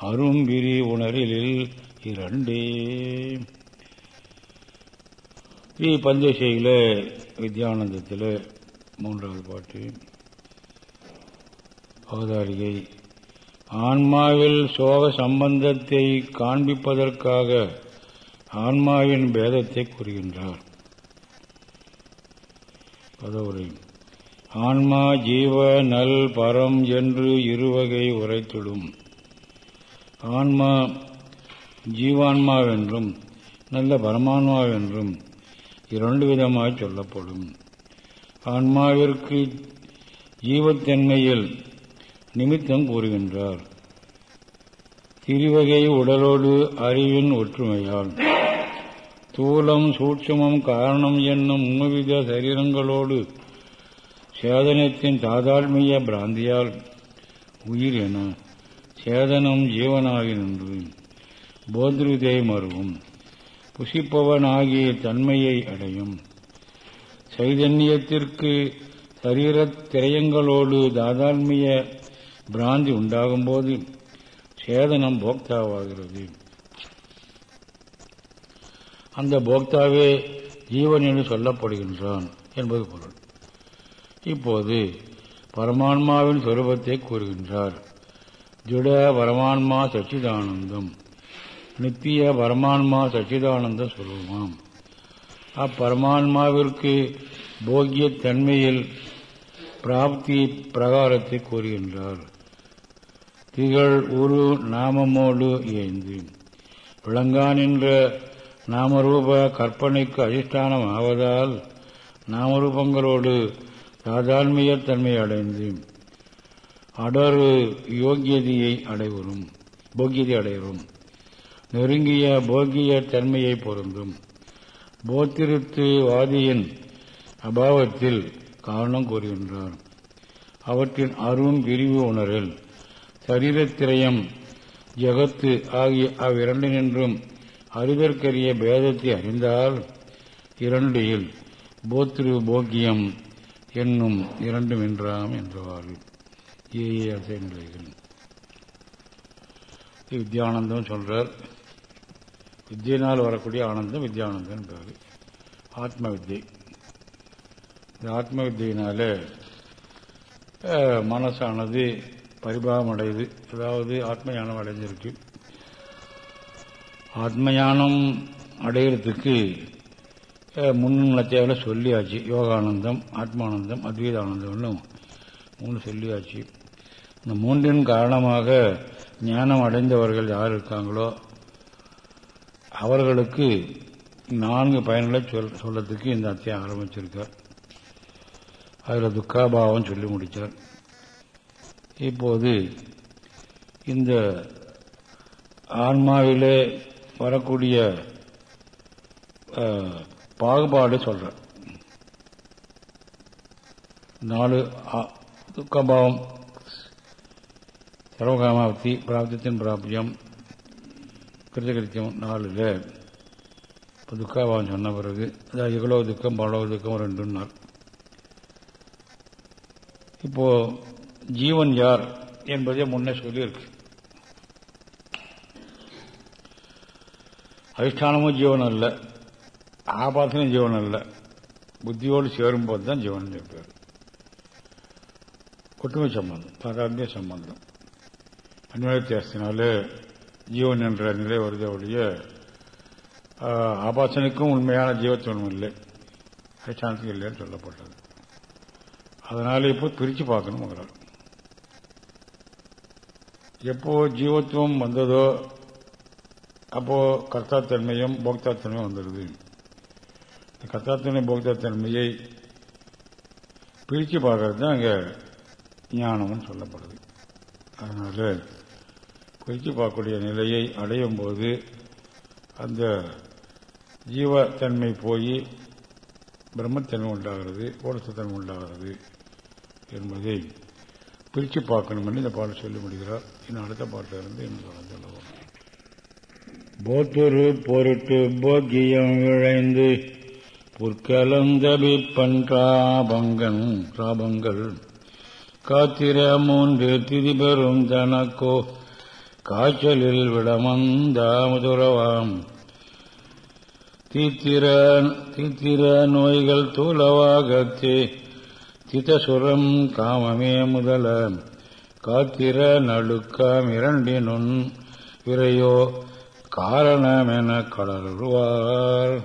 S1: அவற்றின் அரும்பிரி உணரிலில் இரண்டே. பஞ்சசையில் வித்யானந்தத்தில் மூன்றாவது பாட்டு. அவதாரிகை ஆன்மாவில் சோக சம்பந்தத்தை காண்பிப்பதற்காக ஆன்மாவின் பேதத்தை கூறுகின்றார். பதவுரை. ஆன்மா ஜீவ நல் பரம் என்று இருவகை உரைத்திடும். ஆன்மா ஜீவான்மாவென்றும் நல்ல பரமான்மாவென்றும் இரண்டு விதமாய் சொல்லப்படும். ஆன்மாவிற்கு ஜீவத்தன்மையில் நிமித்தம் கூறுகின்றார். திருவகை உடலோடு அறிவின் ஒற்றுமையால். தூலம் சூட்சமம் காரணம் என்னும் மூவித சரீரங்களோடு சேதனத்தின் தாதாழ்மைய பிராந்தியால் உயிர் என சேதனம் ஜீவனாகி நின்று போத்ருதை மருவும். புசிப்பவனாகிய தன்மையை அடையும். சைதன்யத்திற்கு சரீரத் திரயங்களோடு தாதாண்மிய பிராந்தி உண்டாகும்போது சேதனம் போக்தாவாகிறது. அந்த போக்தாவே ஜீவன் என்று சொல்லப்படுகின்றான் என்பது பொருள். இப்போது பரமான்மாவின் சொரூபத்தை கூறுகின்றார். ஜுட பரமான்மா சச்சிதானந்தம். நித்திய பரமான்மா சச்சிதானந்த சொல்லுமாம் அப்பரமான்மாவிற்கு போக்கிய தன்மையில் பிராப்தி பிரகாரத்தை கூறுகின்றார். திகழ் உரு நாமமோடு ஏந்து விளங்கான் என்ற நாமரூப கற்பனைக்கு அதிஷ்டானம் ஆவதால் நாமரூபங்களோடு சாதான்மையத் தன்மை அடைந்து அடரு யோகியதியை அடைவரும் போக்கியதை அடைவரும் நெருங்கிய போக்கிய தன்மையை பொருந்தும். போத்திருத்து வாதியின் அபாவத்தில் காரணம் கூறுகின்றார். அவற்றின் அருண் பிரிவு உணரில் சரீரத்திரயம் ஜகத்து ஆகிய அவ்விரண்டினின்றும் அறிதற்கரிய பேதத்தை அறிந்தால் இரண்டில் போத்திரு போக்கியம் என்னும் இரண்டும் என்றாம் என்றவாறு. ஏஏ அசை நிலைகள் வித்யானந்தம் சொல்றார். வித்தியினால் வரக்கூடிய ஆனந்தம் வித்யானந்தம் பேரு ஆத்ம வித்தியை இந்த ஆத்ம வித்தியினால மனசானது பரிபாகம் அடையுது அதாவது ஆத்ம ஞானம் அடைஞ்சிருக்கு. ஆத்மயானம் அடையிறதுக்கு முன்னத்தையால சொல்லியாச்சு. யோகானந்தம் ஆத்மானந்தம் அத்வைதானந்தம்னு மூணு சொல்லியாச்சு. இந்த மூன்றின் காரணமாக ஞானம் அடைந்தவர்கள் யார் இருக்காங்களோ அவர்களுக்கு நான்கு பயன்களை சொல் சொல்லத்துக்கு இந்த அத்தியம் ஆரம்பிச்சிருக்கார். அதில் துக்காபாவம் சொல்லி முடித்தார் இப்போது இந்த ஆன்மாவிலே வரக்கூடிய பாகுபாடு சொல்ற நாலு துக்கபாவம் சர்வகாமாவதி பிராப்தத்தின் பிராப்தியம் கிருதகிருத்தியம் நாலில். இப்போ துக்காபாவம் சொன்ன பிறகு அதாவது இவ்வளோ துக்கம் பலவ துக்கம் ரெண்டு நாள் இப்போ ஜீவன் யார்? என்பதை முன்னே சொல்லியிருக்கு. அதிஷ்டானமும் ஜீவன் அல்ல. ஆபாசனும் ஜீவன் அல்ல. புத்தியோடு சேரும்போது தான் ஜீவன் பேர். ஒற்றுமை சம்பந்தம் பராமிய சம்பந்தம். அன்வயத்தியாசத்தினால ஜீவன் என்ற நிலை வருது ஒழிய ஆபாசனுக்கும் உண்மையான ஜீவத்துவம் இல்லை. அதிஷ்டானத்துக்கு இல்லைன்னு சொல்லப்பட்டது. அதனால இப்போ பிரித்து பார்க்கணும் முதல்ல. எப்போ ஜீவத்துவம் வந்ததோ அப்போ கர்த்தாத்தன்மையும் போக்தாத்தன்மையும் வந்துடுது கர்த்தாத்தன்மை போக்தாத்தன்மையை பிரித்து பார்க்கறது தான் அங்கே ஞானம்னு சொல்லப்படுது. அதனால பிரித்து பார்க்கக்கூடிய நிலையை அடையும் போது அந்த ஜீவத்தன்மை போய் பிரம்மத்தன்மை உண்டாகிறது ஓடசத்தன்மை உண்டாகிறது என்பதை பிரித்து பார்க்கணும் என்று இந்த பாடல் சொல்லி முடிகிறார் இன்னும் அடுத்த பாட்டிலிருந்து இருந்து சொல்ல சொல்லுவோம் போத்தொரு பொருட்டு போக்கியம் விழைந்து புற்கலந்தபிப்பன் ராபங்கன் ராபங்கள். காத்திர மூன்று திதி பெறும் தனக்கோ காய்ச்சலில் விடமந்தாமுதுரவாம் தீத்திர தீத்திர நோய்கள் தூளவாகத்தே திதசுரம் காமமே முதல. காத்திர நடுக்கம் இரண்டினுன் விரையோ காரணமென கடல்வார்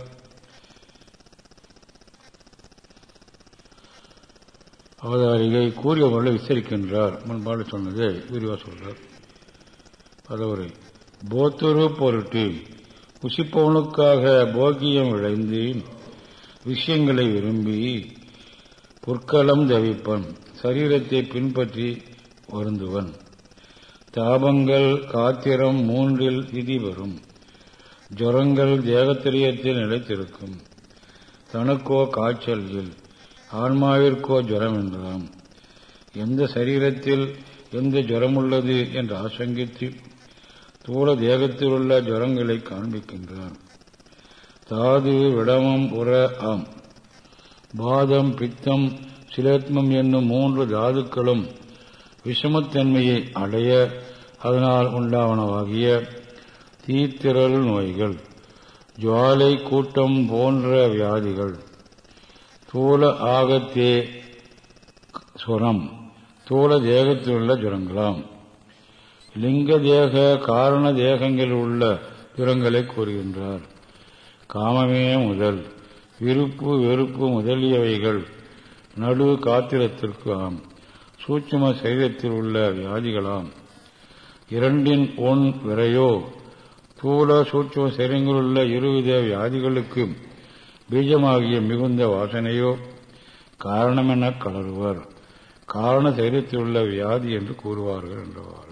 S1: அவதாரிகை கூறியவர்களை விசரிக்கின்றார் முன்பாடு சொன்னது விரிவா சொல்றார். பதவுரை போத்தொரு பொருட்டு புசிப்பவனுக்காக போக்கியம் விளைந்து விஷயங்களை விரும்பி பொற்களம் தவிப்பன் சரீரத்தை பின்பற்றி வருந்துவன். தாபங்கள் காத்திரம் மூன்றில் திதி வரும். ஜுரங்கள் தேகத்திரியத்தில் நிலைத்திருக்கும். தனக்கோ காய்ச்சல்கள் ஆன்மாவிற்கோ ஜுரம் என்றான் எந்த சரீரத்தில் எந்த ஜுரமுள்ளது என்று ஆசங்கித்து தூள தேகத்தில் உள்ள ஜரங்களை காண்பிக்கின்றான் தாது விடமம் உர ஆம் பாதம் பித்தம் சிலேத்மம் என்னும் மூன்று தாதுக்களும் விஷமத்தன்மையை அடைய அதனால் உண்டாவனவாகிய தீத்திரல் நோய்கள் ஜுவாலை கூட்டம் போன்ற வியாதிகள் தூள ஆகத்தே சுரம் தூள தேகத்திலுள்ள ஜுரங்களாம். லிங்க தேக காரண தேகங்களில் உள்ள திறங்களை கூறுகின்றார். காமமே முதல் விருப்பு வெறுப்பு முதலியவைகள் நடு காத்திரத்திற்கு ஆம். சூட்சும சரீரத்தில் உள்ள வியாதிகளாம். இரண்டின் ஒன் விரையோ தூள சூட்சும சரீரங்களுள்ள உள்ள இருவித வியாதிகளுக்கு பீஜமாகிய மிகுந்த வாசனையோ காரணமென கலருவர். காரண சரீரத்தில் உள்ள வியாதி என்று கூறுவார்கள் என்றவாறு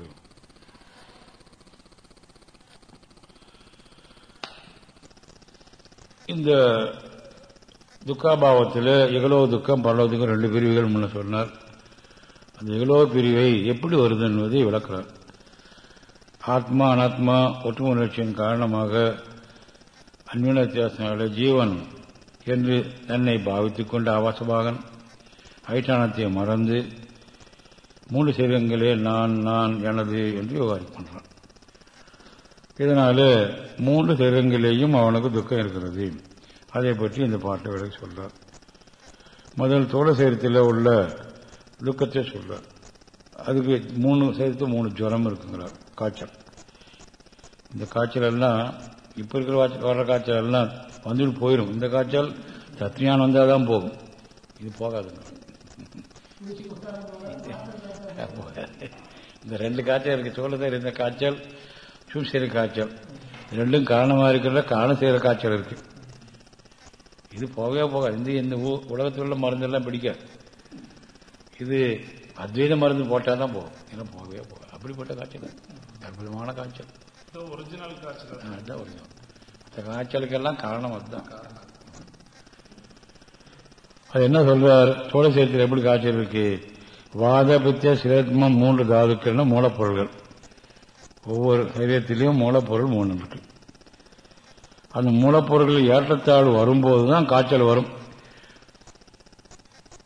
S1: இந்த துக்காபாவத்தில் எகலோ துக்கம் பரலோ துக்கம் ரெண்டு பிரிவுகள் முன்ன சொன்னார். அந்த இகலோ பிரிவை எப்படி வருது என்பதை விளக்கிறார். ஆத்மா அனாத்மா ஒற்றுமை உணர்ச்சியின் காரணமாக அன்பின வித்தியாசனால ஜீவன் என்று தன்னை பாவித்துக் கொண்ட ஆவாசபாகன் ஐட்டானத்தை மறந்து மூன்று சரீரங்களே நான் நான் எனது என்று விவகாரிக்கின்றான் இதனால மூன்று சரீரங்களிலேயும் அவனுக்கு துக்கம் இருக்கிறது. அதை பற்றி இந்த பாட்டை விலகி சொல்றார். முதல் தோழ சரீரத்தில் உள்ள துக்கத்தை சொல்றார். அதுக்கு மூணு சேர்த்து மூணு ஜுரம் இருக்குங்கிறார் காய்ச்சல். இந்த காய்ச்சல் எல்லாம் இப்ப இருக்கிற வர்ற காய்ச்சல் எல்லாம் வந்துட்டு போயிடும் இந்த காய்ச்சல் சத்ரியான் வந்தால் தான் போகும். இது போகாதுங்க. இந்த ரெண்டு காய்ச்சல் இருக்கு. சோழதர் இந்த காய்ச்சல் சூழ்சேரி காய்ச்சல். ரெண்டும் காரணமாக இருக்கிறத காரணம் செய்கிற காய்ச்சல் இருக்கு. இது போகவே போகாது இந்த இந்த உலகத்தில் உள்ள மருந்தெல்லாம் பிடிக்காது இது அத்வைத மருந்து போட்டால் தான் போகும். ஏன்னா போகவே போகும் அப்படிப்பட்ட காய்ச்சல். அற்புதமான காய்ச்சல்.
S2: ஒரிஜினல் காய்ச்சல்.
S1: அதுதான் ஒரிஜினல் இந்த காய்ச்சலுக்கெல்லாம் காரணம் அதுதான். அது என்ன சொல்றார்? சோழ சேர்த்தில் எப்படி காய்ச்சல் இருக்கு? வாத பித்த சிரத்மம் மூன்று தாதுக்கள்னா மூலப்பொருள்கள். ஒவ்வொரு சரீரத்திலையும் மூலப்பொருள் மூணு இருக்கு. அந்த மூலப்பொருள்கள் ஏற்றத்தாழ் வரும்போது தான் காய்ச்சல் வரும்.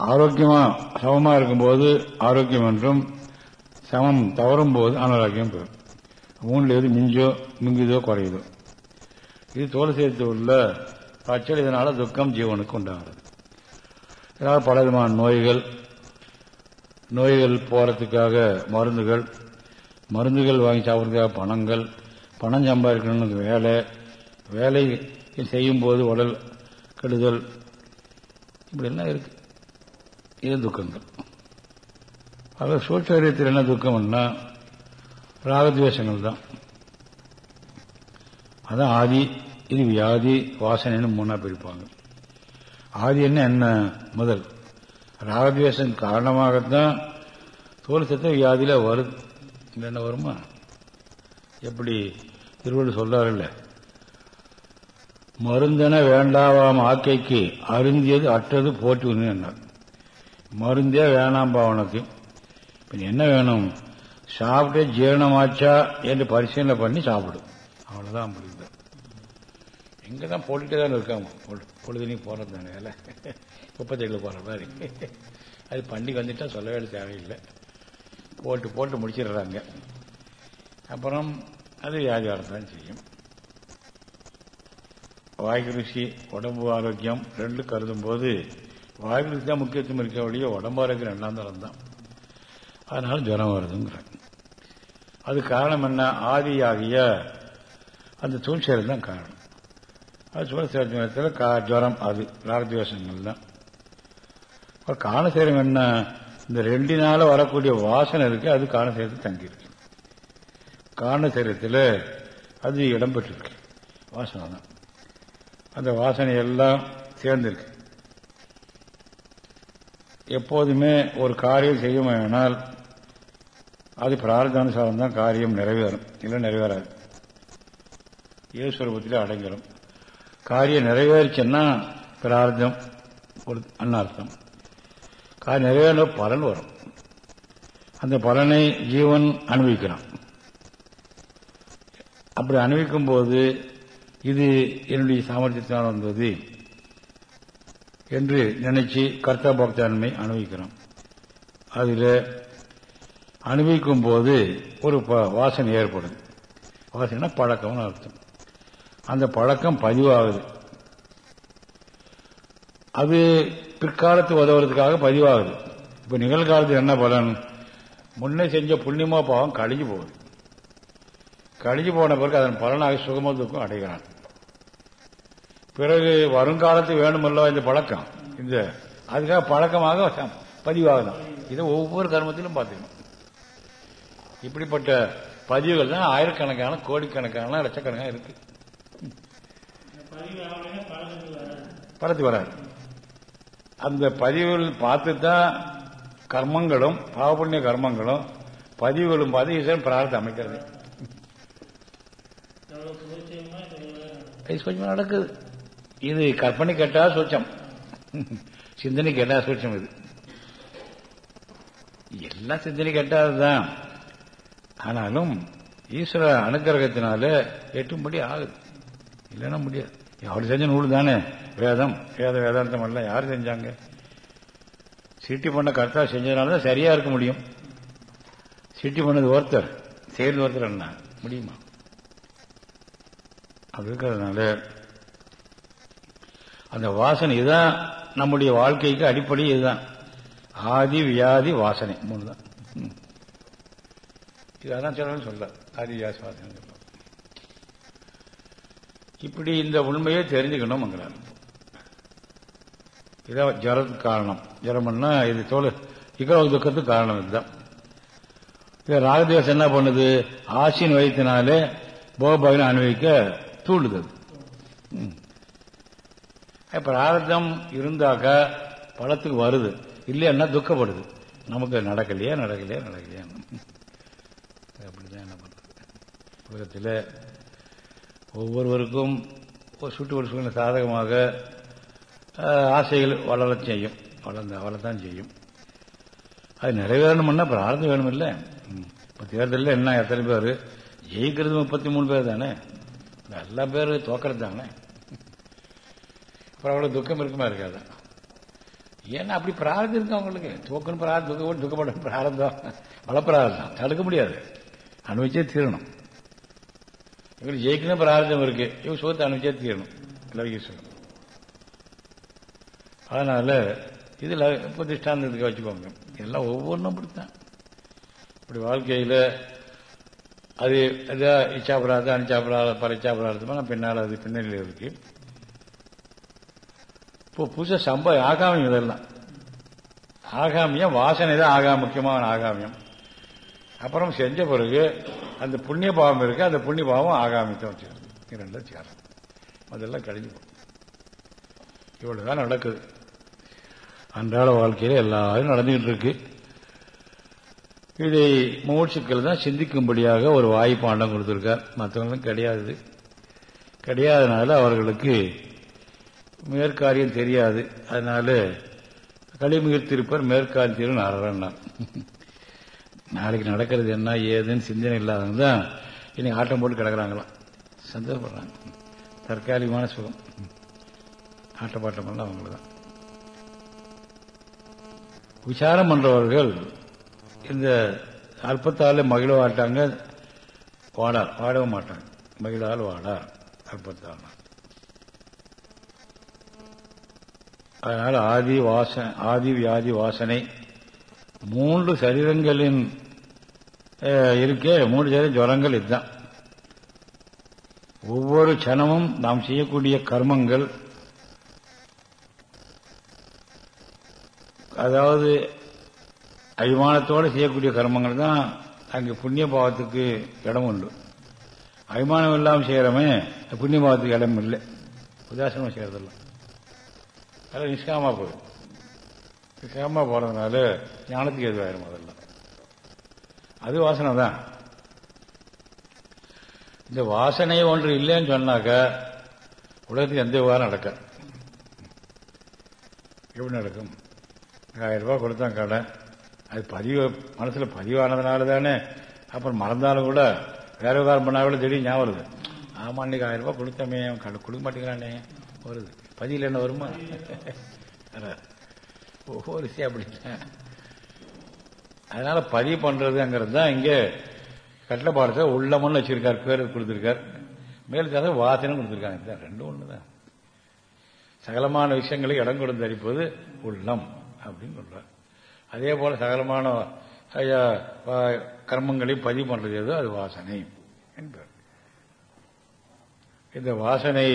S1: ஆரோக்கியமா சமமா இருக்கும்போது ஆரோக்கியம் என்றும் சமம் தவறும் போது அனாரோக்கியம் பெறும். மூணுல எது மிஞ்சோ மிங்குதோ குறையுதோ. இது தோல் சேர்த்து உள்ள காய்ச்சல் இதனால துக்கம் ஜீவனுக்கு உண்டாகிறது. இதனால் பல விதமான நோய்கள் நோய்கள் போறதுக்காக மருந்துகள் மருந்துகள் வாங்கி சாப்பிட்றதுக்காக பணங்கள் பணம் சம்பாதிக்கணும்னு வேலை வேலை செய்யும் போது உடல் கெடுதல் இப்படிலாம் இருக்கு. இது துக்கங்கள். ஆக சூழ்ச்சரியத்தில் என்ன துக்கம்னா ராகத்வேஷங்கள் தான் அதான் ஆதி இது வியாதி வாசனைன்னு மூணா பிரிப்பாங்க. ஆதி என்ன என்ன முதல்? ராகத்வேஷம் காரணமாகத்தான் தோல் சத்த வியாதியில் வருது. என்ன வருமா? எப்படி திருவள்ளுவர் சொல்றாருல்ல மருந்தென வேண்டாவாம் ஆக்கைக்கு அருந்தியது அற்றது போட்டு என்னார் மருந்தே வேணாம் உனக்கு. என்ன வேணும்? சாப்பிட்டு ஜீரணமாச்சா? என்று பரிசீலனை பண்ணி சாப்பிடும் அவ்வளவுதான் முடியுது எங்கதான் போட்டுட்டே தான் இருக்காங்க பொழுதுனி போறது தானே வேலை. குப்பத்தைகள் போற மாதிரி அது பண்டிகை வந்துட்டா சொல்ல வேண்டிய தேவையில்லை. போட்டு போட்டு முடிச்சிடுறாங்க. அப்புறம் அது வியாதி வரத்தான் செய்யும். வாய்க்கு ருசி உடம்பு ஆரோக்கியம் ரெண்டு கருதும் போது வாய்க்கு ருசி தான் முக்கியத்துவம் இருக்க வழியே உடம்பு ஆரோக்கியம் ரெண்டாம் தரம் தான். அதனால ஜுரம் வருதுங்கிறாங்க. அது காரணம் என்ன? ஆதி ஆகிய அந்த சூழ்ச்சேரல் தான் காரணம். அது சூழ்ச்சேரத்தில் ஜுரம் அது ராகத்வேஷங்கள் தான். காலசேரம் என்ன? இந்த ரெண்டு நாள வரக்கூடிய வாசனை இருக்கு அது காணசேரத்தில் தங்கியிருக்கு. காரணசேரத்தில் அது இடம்பெற்றிருக்கு. வாசனை தான் அந்த வாசனை எல்லாம் சேர்ந்திருக்கு. எப்போதுமே ஒரு காரியம் செய்யுமானால் அது பிரார்த்தானுசாரம் தான் காரியம் நிறைவேறும். இல்லை நிறைவேறாது. ஈஸ்வரூபத்திலே அடங்கிடும் காரியம் நிறைவேறிச்சுன்னா பிரார்த்தம் ஒரு அன்னர்த்தம். அது நிறைவேற பலன் வரும். அந்த பலனை ஜீவன் அனுபவிக்கிறான். அப்படி அனுபவிக்கும் போது இது என்னுடைய சாமர்த்தியத்தினால் வந்தது என்று நினைச்சு கர்த்தா பக்தன்மை அனுபவிக்கிறோம் அதில் அனுபவிக்கும் போது ஒரு வாசனை ஏற்படும் வாசனை பழக்கம்னு அர்த்தம். அந்த பழக்கம் பதிவாகுது. அது பிற்காலத்து உதவுறதுக்காக பதிவாகுது. இப்ப நிகழ்காலத்தில் என்ன பலன்? முன்னே செஞ்ச புண்ணியமா பாவம் கழிஞ்சு போகுது. கழிஞ்சு போன பிறகு அதன் பலனாக சுகம துக்கம் அடைகிறான். பிறகு வருங்காலத்து வேணுமல்ல இந்த பழக்கம்? இந்த அதுக்காக பழக்கமாக பதிவாகலாம் இதை ஒவ்வொரு கர்மத்திலும் பார்த்துக்கணும். இப்படிப்பட்ட பதிவுகள் தான் ஆயிரக்கணக்கான கோடிக்கணக்கான லட்சக்கணக்கான இருக்கு. பலத்து வராது. அந்த பதிவுகள் பார்த்து தான் கர்மங்களும் பாவபுண்ணிய கர்மங்களும் பதிவுகளும் பார்த்து ஈஸ்வரன் பிரார்த்தம் அமைக்கிறது. கொஞ்சம் நடக்குது? இது கற்பனை கேட்டா சூச்சம். சிந்தனை கேட்டா சூட்சம் இது. எல்லாம் சிந்தனை கேட்டாதுதான் ஆனாலும் ஈஸ்வர அனுகிரகத்தினால எட்டும்படி ஆகுது. இல்லைன்னா முடியாது. அவர் செஞ்ச நூல் தானே? வேதம். வேத வேதாந்தம் எல்லாம் யார் செஞ்சாங்க? சிட்டி பண்ண கரெக்டா செஞ்சதுனால தான் சரியா இருக்க முடியும். சிட்டி பண்ணது ஒருத்தர். செய்யறது ஒருத்தர் என்ன? முடியுமா? அப்படி இருக்கிறதுனால அந்த வாசனை இதுதான் நம்முடைய வாழ்க்கைக்கு அடிப்படை இதுதான். ஆதி வியாதி வாசனை. மூணு தான் இது அதான் சொல்லணும்னு சொல்ல ஆதி வியாசி வாசனை. இப்படி இந்த உண்மையை தெரிஞ்சுக்கணும்ங்கிறார். இதான் ஜரத்துக்கு காரணம். ஜரம்னா இது தோல் இக்கரவு துக்கத்துக்கு காரணம் இதுதான். இது ராகதேசம் என்ன பண்ணுது? ஆசின் வயிற்றினாலே போகபாகினை அனுபவிக்க தூண்டுது. ம். பிராரத்தம் இருந்தாக்கா பழத்துக்கு வருது. இல்லைன்னா துக்கப்படுது. நமக்கு நடக்கலையா நடக்கலையா நடக்கலையா. அப்படிதான் என்ன பண்றது? உலகத்தில் ஒவ்வொருவருக்கும் ஒரு சுட்டு சூழ்நிலை சாதகமாக ஆசைகள் வளர செய்யும். வளர்ந்த வளர்த்தான் செய்யும். அது நிறைவேறணும்னா பிரார்த்தம் வேணுமில்ல. இல்லை இப்போ தேர்தலில் என்ன எத்தனை பேர்? ஜெயிக்கிறது முப்பத்தி மூணு பேர் தானே? எல்லா பேர் தோக்கிறது தானே? அப்புறம் அவ்வளோ துக்கம் இருக்குமா இருக்காது. ஏன்னா அப்படி பிரார்த்தம் இருக்கு அவங்களுக்கு தோக்கணும் பிரார்த்தம் துக்க துக்கப்படும் பிரார்த்தம் வளப்பிரார்த்தம் தடுக்க முடியாது. அனுபவிச்சே தீரணும். இவங்களுக்கு ஜெயிக்கணும் பிரார்த்தம் இருக்கு? இவங்க சுகத்தை அனுப்பிச்சே தீரணும் லவகீஸ்வரன் அதனால இது இப்போ திஷ்டாந்தத்துக்கு வச்சுக்கோங்க. எல்லாம் ஒவ்வொன்றும் அப்படித்தான். இப்படி வாழ்க்கையில அது அது இச்சாபராதம் அனிச்சாபராதம் பரிச்சாபராதமா பின்னால் அது பின்னணியில் இருக்கு. இப்போ புதுசாக சம்ப ஆகாமியம் இதெல்லாம். ஆகாமியம் வாசனை தான் ஆகா முக்கியமான ஆகாமியம். அப்புறம் செஞ்ச பிறகு அந்த புண்ணிய பாவம் இருக்கு அந்த புண்ணிய பாவம் ஆகாமித்தம் வச்சுக்கிறது இரண்டும் ரெண்டும் சேரும் அதெல்லாம் கழிஞ்சு போகும். இவ்வளவுதான் நடக்குது. அன்றாட வாழ்க்கையில எல்லாரும் நடந்துகிட்டு இருக்கு. இதை மூச்சுக்கள் தான் சிந்திக்கும்படியாக ஒரு வாய்ப்பாண்டம் கொடுத்துருக்கார். மற்றவங்களும் கிடையாது கிடையாதனால அவர்களுக்கு மேற்காரியம் தெரியாது. அதனால களிமுகிர்த்திருப்பர் மேற்காரியம் தீரும் அறன்னா நாளைக்கு நடக்கிறது என்ன ஏதுன்னு சிந்தனை இல்லாதவங்க தான் இன்னைக்கு ஆட்டம் போட்டு கிடக்குறாங்களாம். சந்தோஷப்படுறாங்க. தற்காலிகமான சுகம். ஆட்டப்பாட்டம் பண்ணலாம் அவங்களுக்கு தான். விசாரம் பண்றவர்கள் இந்த அற்பத்தாலே மகிழ வாட்டாங்க வாடார் வாடவும் மாட்டாங்க. மகிழால் வாடார் அற்பத்தால் அதனால் ஆதி வாச ஆதி வியாதி வாசனை மூன்று சரீரங்களின் அஹ், இருக்கே மூன்று சரீர ஜுவரங்கள் இதுதான். ஒவ்வொரு கணமும் நாம் செய்யக்கூடிய கர்மங்கள். அதாவது அபிமானத்தோடு செய்யக்கூடிய கர்மங்கள் தான் அங்கே புண்ணிய பாவத்துக்கு இடம் உண்டு. அபிமானம் இல்லாமல் செய்கிறமே புண்ணிய பாவத்துக்கு இடம் இல்லை. உதாசனம் செய்யறதில்லை. நிஷ்காமா போயிடும் நிஷ்காமா போறதுனால ஞானத்துக்கு எதுவாயிரும் அதெல்லாம் அது வாசனை தான் இந்த வாசனை ஒன்று இல்லைன்னு சொன்னாக்க உலகத்துக்கு எந்த விவகாரம் நடக்காது. எப்படி நடக்கும்? ஆயிரம் ரூபாய் கொடுத்தான் கடை. அது பதிவு மனசுல பதிவானதுனால தானே. அப்புறம் மறந்தாலும் கூட வேற விவகாரம் பண்ணா கூட திடீர்னு ஞாபகம் வருது. ஆமா இன்னைக்கு ஆயிரம் ரூபாய் கொடுத்தமே. அவன் கடை கொடுக்க மாட்டேங்கிறானே. வருது. பதிவில் என்ன வருமா? ஒவ்வொரு விஷயம் அப்படித்தான் அதனால பதிவு பண்றதுங்கிறது தான் இங்க கட்டளை பாடத்தை உள்ளமன்னு வச்சிருக்கார் பேர் கொடுத்திருக்கார். மேலுக்காக வாசனை கொடுத்திருக்காங்க. ரெண்டும் ஒண்ணுதான். சகலமான விஷயங்களை இடம் கொடுத்து அளிப்பது உள்ளம் அப்படின்னு சொல்றார். அதே போல சகலமான கர்மங்களை பதிவு பண்றது ஏதோ அது வாசனை என்பார். இந்த வாசனை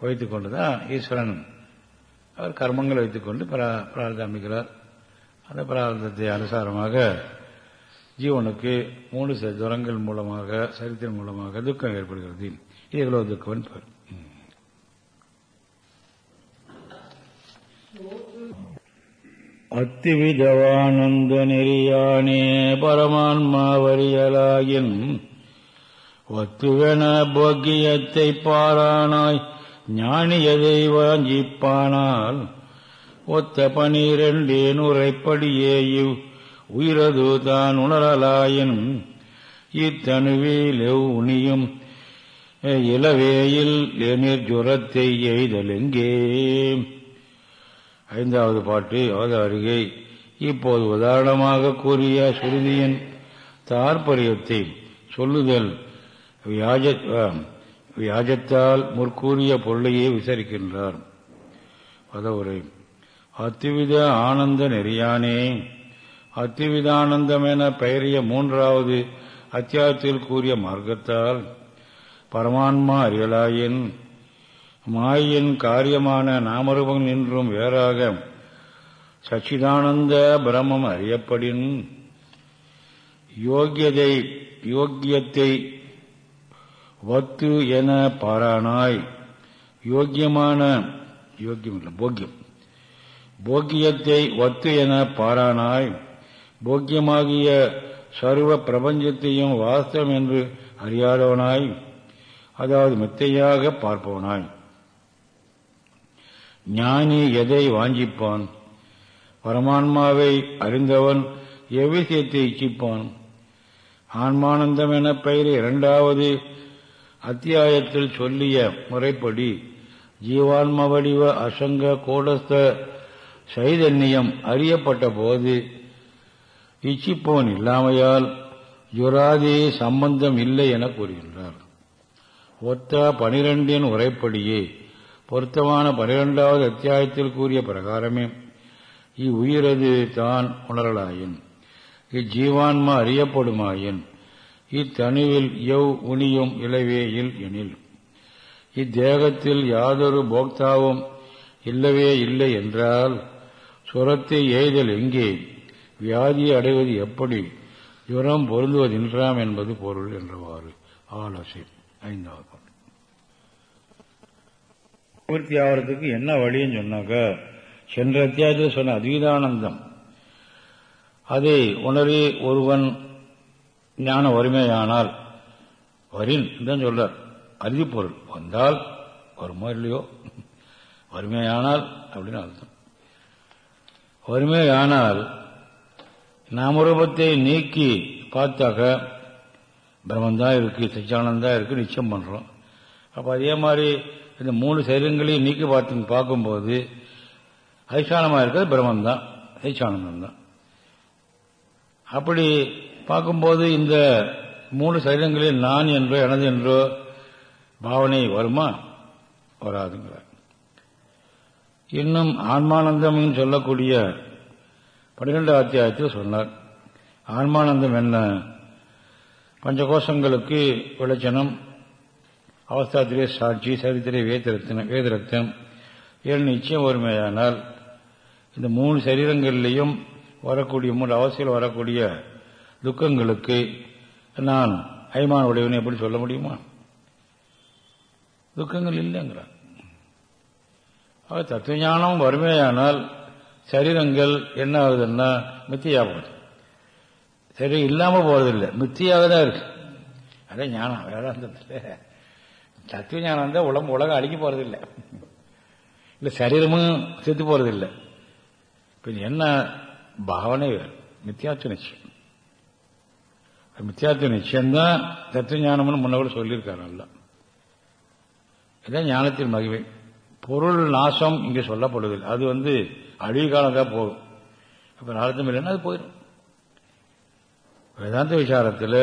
S1: வைத்துக் கொண்டுதான் ஈஸ்வரன் அவர் கர்மங்களை வைத்துக்கொண்டு பிரா- பிரார்த்தம் அமைக்கிறார் அந்த பிரார்த்தத்தை அனுசாரமாக ஜீவனுக்கு மூணு ச- துரங்கள் மூலமாக சரித்திரம் மூலமாக துக்கம் ஏற்படுகிறது. இது எவ்வளவு துக்கம் பேர். அத்திவிதவானந்த நெறியானே பரமான்மாவரியலாயின் ஒத்துவென போக்கியத்தை பாரானாய். ஞானி எதை வாஞ்சிப்பானால்? ஒத்த பனிரெண்டேன் உரைப்படியே இவ் உயிரது தான் உணரலாயினும் இத்தனுவில் உனியும். இளவேயில் எனிர் ஜுரத்தை எய்தலெங்கே ஐந்தாவது பாட்டு அவதாரிகை இப்போது உதாரணமாக கூறிய சுருதியின் தாற்பரியத்தை சொல்லுதல். வியாஜ வியாஜத்தால் முற்கூறிய பொருளையே விசாரிக்கின்றார். பதவுரை. அத்துவித ஆனந்த நெறியானே அத்துவிதானந்தம் என பெயரிய மூன்றாவது அத்தியாயத்தில் கூறிய மார்க்கத்தால் பரமான்மா அறியலாயின் மாயின் காரியமான நாமரூபம் நின்றும் வேறாக சச்சிதானந்த பிரமம் அறியப்படின் யோகியதை யோக்கியத்தை வத்து என பாரானாய். யோக்கியமான யோக்கியம் இல்லை போக்கியம். போக்கியத்தை வத்து என பாரானாய். போக்கியமாகிய சர்வ பிரபஞ்சத்தையும் வாஸ்தவம் என்று அறியாதவனாய். அதாவது மித்தையாக பார்ப்பவனாய். ஞானி எதை வாஞ்சிப்பான்? பரமான்மாவை அறிந்தவன் எவ்விஷயத்தை இச்சிப்பான்? ஆன்மானந்தம் என பெயர் இரண்டாவது அத்தியாயத்தில் சொல்லிய முறைப்படி ஜீவான்ம வடிவ அசங்க கோடஸ்த சைதன்யம் அறியப்பட்ட போது இச்சிப்போன் இல்லாமையால் ஜுராதி சம்பந்தம் இல்லை என கூறுகின்றார். ஒத்த பனிரெண்டின் உரைப்படியே பொருத்தமான பனிரெண்டாவது அத்தியாயத்தில் கூறிய பிரகாரமே இவ்வுயிரது தான் உணரலாயின் இஜீவான்மா அறியப்படுமாயின் இத்தனுவில் எவ் உனியும் இலவேயில் எனில். இத்தேகத்தில் யாதொரு போக்தாவும் இல்லவே இல்லை என்றால் சுரத்தை எய்தல் எங்கே? வியாதியை அடைவது எப்படி? ஜுரம் பொருந்துவதென்றாம் என்பது பொருள் என்றவாறு ஆலோசனை. ஐந்தாவது. பூர்த்தி ஆகிறதுக்கு என்ன வழின்னு சொன்னாக்க சென்ற அத்தியாயத்தில் சொன்ன அதீதானந்தம். அதை உணரி ஒருவன் ஞானம் வறுமையானால் வரின் தான் சொல்றார். அறுதிப்பொருள் வந்தால் வருமோ இல்லையோ? வறுமையானால் அப்படின்னு அர்த்தம். வறுமையானால் நாமரூபத்தை நீக்கி பார்த்தாக்க பிரம்மந்தான் இருக்கு சச்சியானந்தா இருக்கு நிச்சயம் பண்றோம். அப்ப அதே மாதிரி இந்த மூணு சரீரங்களையும் நீக்கி பார்த்து பார்க்கும்போது அதிஷ்டானமாக இருக்கிறது பிரம்மந்தான் அதிஷ்டானந்தம் தான். அப்படி பார்க்கும்போது இந்த மூணு சரீரங்களில் நான் என்றோ எனது என்றோ பாவனை வருமா? வராதுங்கிறார். இன்னும் ஆன்மானந்தம் சொல்லக்கூடிய பன்னிரெண்டு அத்தியாயத்தில் சொன்னார். ஆன்மானந்தம் என்ன? பஞ்சகோஷங்களுக்கு விளச்சனம் அவஸ்தாத்திரே சாட்சி சரித்திரை வேதரத்தனம் வேதரத்தம் ஏழு நிச்சயம் ஒருமையானால் இந்த மூணு சரீரங்களிலையும் வரக்கூடிய மூணு அவசியம் வரக்கூடிய துக்கங்களுக்கு நான் அய்மான உடையவன் எப்படி சொல்ல முடியுமா? துக்கங்கள் இல்லைங்கிறார் ஆக தத்துவஞானம் வறுமையானால் சரீரங்கள் என்ன ஆகுதுன்னா மித்தியாக போகுது. சரி இல்லாம போறதில்லை மித்தியாக தான் இருக்கு. அதே ஞானம் வேதாந்தத்தில் தத்துவ ஞானம் தான் உடம்பு உலகம் அழிக்க போறதில்லை. இல்லை சரீரமும் செத்து போறதில்லை. இப்போ என்ன பாவனை வேறு? மித்தியாச்சு நிச்சயம். மித்தியார்த்த நிச்சயம்தான் தத்துவ ஞானம்னு முன்னவர் சொல்லியிருக்காரு நல்லா. இதான் ஞானத்தின் மகிமை. பொருள் நாசம் இங்கே சொல்லப்படுவதில்லை. அது வந்து அழிவு காலம் தான் போகும். இப்போ நாளத்தம் இல்லைன்னா அது போயிடும். வேதாந்த விசாரத்தில்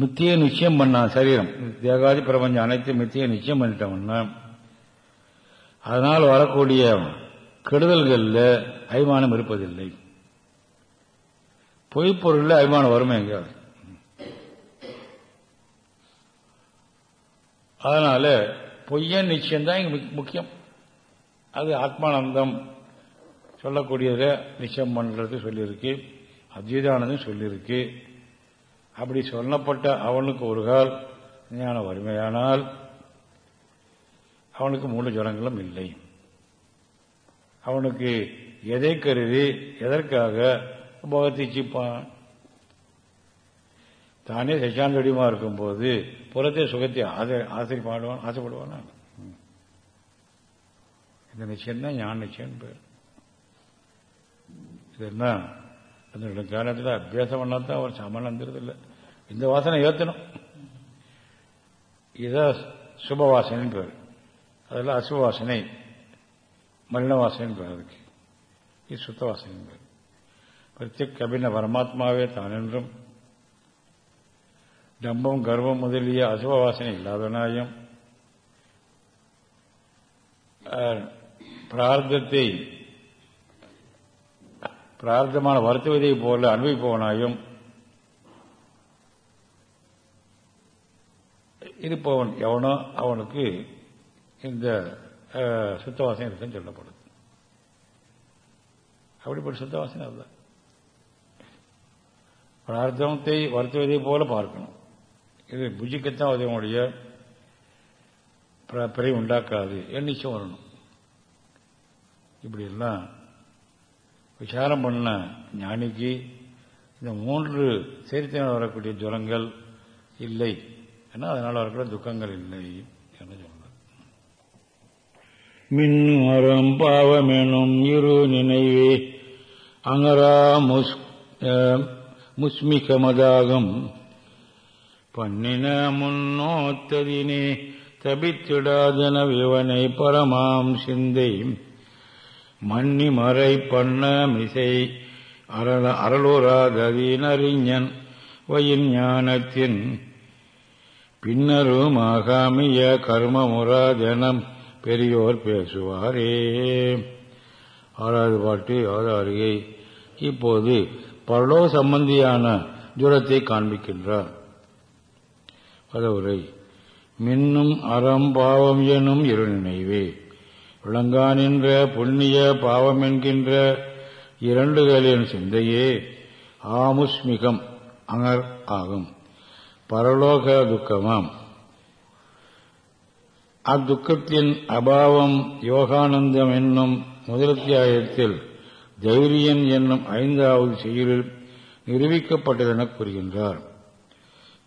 S1: மித்திய நிச்சயம் பண்ணான் சரீரம். தேகாதி பிரபஞ்சம் அனைத்து மித்திய நிச்சயம் பண்ணிட்டோம்னா அதனால் வரக்கூடிய கெடுதல்களில் அபிமானம் இருப்பதில்லை. பொய்ப்பொருளில் அபிமானம் வருமே எங்கேயாவது அதனால பொய்யன் நிச்சயம்தான் இங்கே முக்கியம். அது ஆத்மானந்தம் சொல்லக்கூடியதை நிச்சயம் பண்ணுறது சொல்லியிருக்கு. அத்விதானதும் சொல்லியிருக்கு. அப்படி சொல்லப்பட்ட அவனுக்கு ஒரு கால் ஞான வறுமையானால் அவனுக்கு மூணு ஜனங்களும் இல்லை. அவனுக்கு எதை கருதி எதற்காக போகத்திச்சிப்பான் தானே சச்சாந்தடியமா இருக்கும்போது புறத்தே சுகத்தை ஆசைப்பாடுவான் ஆசைப்படுவானா? இந்த நிச்சயம் தான் ஞான நிச்சயம் பேர். இதுதான் அந்த ரெண்டு காலத்தில் அபியாசம் பண்ணாதான் அவர் சமன் வந்துருதில்லை இந்த வாசனை ஏற்றணும் இதான் சுப வாசனைன்னு பேர். அதெல்லாம் அசுப வாசனை மலின வாசனைன்னு பேர் அதுக்கு. இது சுத்த வாசனை பேர். பிரத்யக் கபின பரமாத்மாவே தான் என்றும் டம்பம் கர்வம் முதலிய அசுப வாசனை இல்லாதவனாயும் பிரார்த்தத்தை பிரார்த்தமான வருத்துவதை போல அனுபவிப்பவனாயும் இருப்பவன் எவனோ அவனுக்கு இந்த அஹ், சுத்தவாசனை இருக்குன்னு சொல்லப்படுது அப்படிப்பட்ட சுத்தவாசனை அதுதான் பிரார்த்தனத்தை வருத்துவதை போல பார்க்கணும். இது புஜிக்கத்தான் உதவியுடைய பிறை உண்டாக்காது. எண்ணிச்சம் வரணும். இப்படி எல்லாம் விசாரம் பண்ண ஞானிக்கு இந்த மூன்று சேர்த்தினால் வரக்கூடிய ஜுரங்கள் இல்லை. ஏன்னா அதனால் வரக்கூடிய துக்கங்கள் இல்லை என்று சொல்றார் மின்மரம் பாவமெனும் இரு நினைவே அங்கரா முஸ் முஸ்மிகமதாகம். பண்ணின முன்னோத்ததினே தபித்திடாதன விவனை பரமாம் சிந்தை. மன்னி மறை பண்ண மிசை அரள அருளுராதீனறிஞன் வயின் ஞானத்தின் பின்னரும் ஆகாமிய கர்மமுராதனம் பெரியோர் பேசுவாரே. ஆறாவது பாட்டு ஆறாறுகை இப்போது பரலோக சம்பந்தியான தூரத்தை காண்பிக்கின்றார். பதவுரை மின்னும் அறம் பாவம் எனும் இரு நினைவே. விளங்கா நின்ற புண்ணிய பாவம் என்கின்ற இரண்டுகளின் சிந்தையே ஆமுஸ்மிகம் அங்கர் ஆகும். பரலோக துக்கமாம். அத்துக்கத்தின் அபாவம் யோகானந்தம் என்னும் முதலத்தியாயத்தில் தைரியன் என்னும் ஐந்தாவது செயலில் நிரூபிக்கப்பட்டதென கூறுகின்றார்.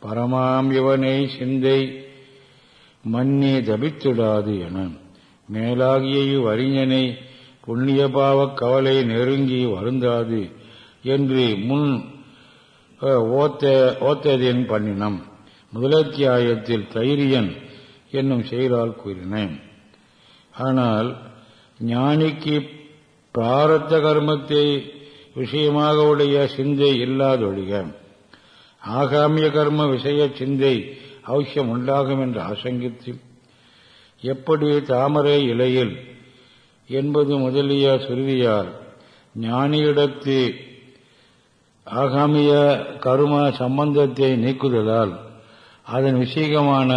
S1: பரமாம் இவனை சிந்தை மன்னி தபித்திடாது என மேலாகிய இவ்வறிஞனை புண்ணிய பாவக் கவலை நெருங்கி வருந்தாது என்று முன் ஓத்த ஓத்ததின் பண்ணினம் முதலத்தியாயத்தில் தைரியன் என்னும் செயலால் கூறினேன். ஆனால் ஞானிக்கு பிராரத்த கர்மத்தை விஷயமாக உடைய சிந்தை இல்லாதொழிக. ஆகாமிய கர்ம விஷய சிந்தை அவசியம் உண்டாகும் என்று ஆசங்கித்து எப்படி தாமரை இலையில் என்பது முதலிய சுருதியார் ஞானியிடத்து ஆகாமிய கரும சம்பந்தத்தை நீக்குதலால் அதன் விஷயமான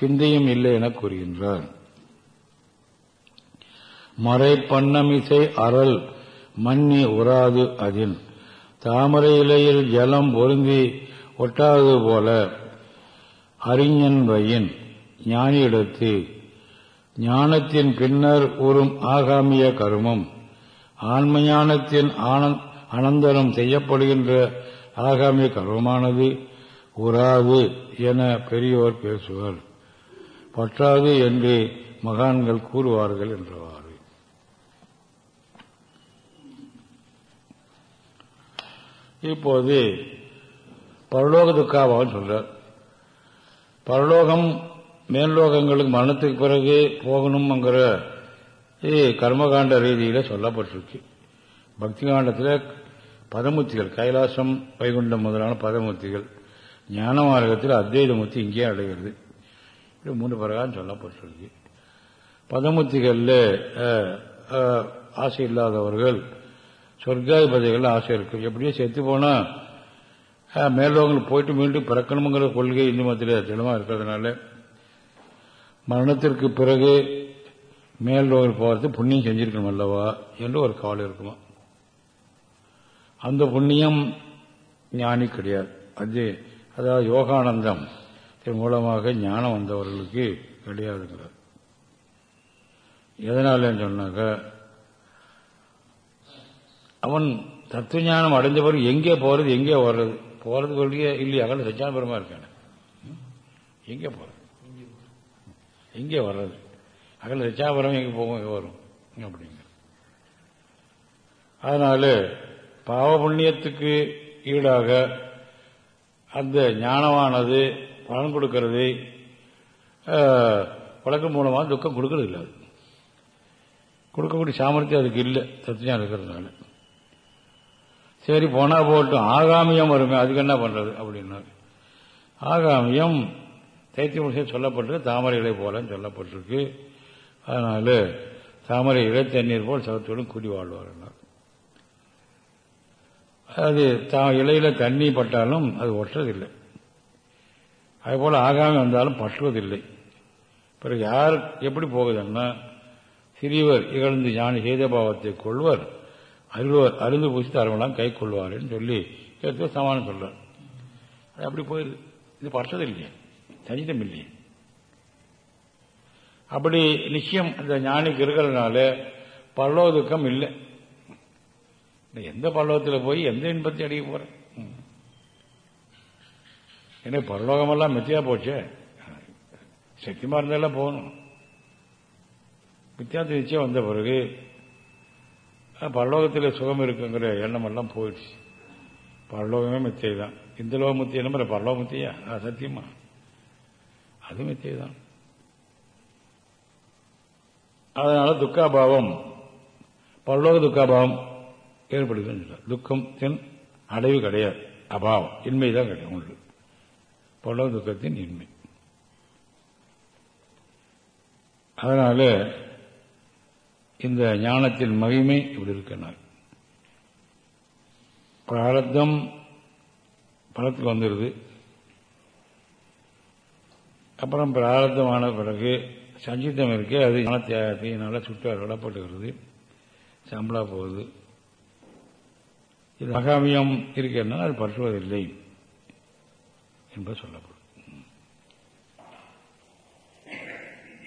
S1: சிந்தையும் இல்லை என கூறுகின்றார். மறை பண்ணமிசை அறல் மன்னி உராது அதில். தாமரை இலையில் ஜலம் ஒருங்கி ஒட்டாதது போல அறிஞன் வயின் ஞானியிடத்து ஞானத்தின் பின்னர் உறும் ஆகாமிய கருமம். ஆன்ம ஞானத்தின் அனந்தரம் செய்யப்படுகின்ற ஆகாமிய கருமமானது உறாது என பெரியோர் பேசுவர். பற்றாது என்று மகான்கள் கூறுவார்கள் என்றவர் இப்போது பரலோக துக்காபாவம் சொல்றார். பரலோகம் மேல்லோகங்களுக்கு மரணத்துக்கு பிறகு போகணுங்கிற கர்மகாண்ட ரீதியில சொல்லப்பட்டிருக்கு. பக்தி காண்டத்தில் பதமுத்திகள் கைலாசம் வைகுண்டம் முதலான பதமுத்திகள் ஞான மார்க்கத்தில் அத்வைதமுத்தி இங்கே அடைகிறது. இது மூன்று பிரகாரம் சொல்லப்பட்டிருக்கு. பதமுத்திகளில் ஆசை இல்லாதவர்கள் சொர்க்காதிபதிகள் ஆசை இருக்கு. எப்படியோ செத்து போனா அஹ், மேலோகங்களுக்கு போயிட்டு மீண்டும் பிறக்கணுங்கிற கொள்கை இந்து மதத்தில் திடமாக இருக்கிறதுனால மரணத்திற்கு பிறகு மேலோகம் போகிறது புண்ணியம் செஞ்சிருக்கணும் அல்லவா என்று ஒரு கவலை இருக்குமா? அந்த புண்ணியம் ஞானி கிடையாது. அது அதாவது யோகானந்தம் மூலமாக ஞானம் வந்தவர்களுக்கு கிடையாதுங்கிறார். எதனாலன்னு சொன்னாக்க அவன் தத்துவ ஞானம் அடைஞ்ச பிறகு எங்கே போறது எங்கே வர்றது போறது கொள்கையே இல்லையா அகல சச்சானபுரமா இருக்கான. எங்கே போறது? எங்கே வர்றது? அகல சச்சாபுரம் எங்கே போகும் எங்கே வரும்? அப்படிங்க அதனால பாவ புண்ணியத்துக்கு ஈடாக அந்த ஞானமானது பலன் கொடுக்கறது வழக்கம் மூலமாக துக்கம் கொடுக்கறது இல்லை அது. கொடுக்கக்கூடிய சாமர்த்தியம் அதுக்கு இல்லை தத்துவம் இருக்கிறதுனால. சரி போனா போட்டும் ஆகாமியம் வருமே அதுக்கு என்ன பண்றது அப்படின்னா ஆகாமியம் தைத்திய முடிச்சு சொல்லப்பட்டிருக்கு தாமரை இலை போலன்னு சொல்லப்பட்டிருக்கு. அதனால தாமரை இலை தண்ணீர் போல் சவத்தோடும் குடி வாழ்வார் அது தா இலையில தண்ணி பட்டாலும் அது ஒட்டுறதில்லை அதுபோல் ஆகாமி வந்தாலும் பற்றுவதில்லை. பிறகு யார் எப்படி போகுதுன்னா சிறியவர் இகழ்ந்து ஞானி சேதபாவத்தை கொள்வர். அருள்வர் அருந்து பூசி தரவெல்லாம் கை கொள்வாருன்னு சொல்லி கேட்க சமானம் சொல்றார். அப்படி போயிடுது இது பற்றது இல்லையே. சஞ்சிதம் இல்லையே. அப்படி நிச்சயம் அந்த ஞானிக்கு இருக்கிறதுனால பல்லவ துக்கம் இல்லை எந்த பல்லவத்தில் போய் எந்த இன்பத்தை அடிக்க போறேன் ஏன்னா பரலோகமெல்லாம் மித்தியா போச்சே. சக்திமா இருந்தாலும் போகணும். மித்தியாத்த நிச்சயம் வந்த பிறகு பரலோகத்தில் சுகம் இருக்குங்கிற எண்ணம் எல்லாம் போயிடுச்சு. பரலோகமே மித்தியை தான் இந்த லோக முத்திய நம்புற பரலோக முத்தியா? சத்தியமா அது மித்தியை தான் அதனால துக்காபாவம் பரலோக துக்காபாவம் ஏற்படுதுன்னு துக்கத்தின் அடைவு கிடையாது. அபாவம் இன்மை தான் கிடையாது உண்டு. பரலோக துக்கத்தின் இன்மை. அதனால இந்த ஞானத்தின் மகிமை இப்படி இருக்கிறார் பிராரத்தம் பலத்துக்கு வந்துடுது அப்புறம் பிராரத்தமான பிறகு சஞ்சிதம் இருக்கு அது ஞானத்தியாகத்தினால சுட்டு விடப்பட்டுகிறது சம்பளா போகுது. இது மகாமியம் இருக்கிறதுனா அது பற்றுவதில்லை என்பது சொல்லப்படும்.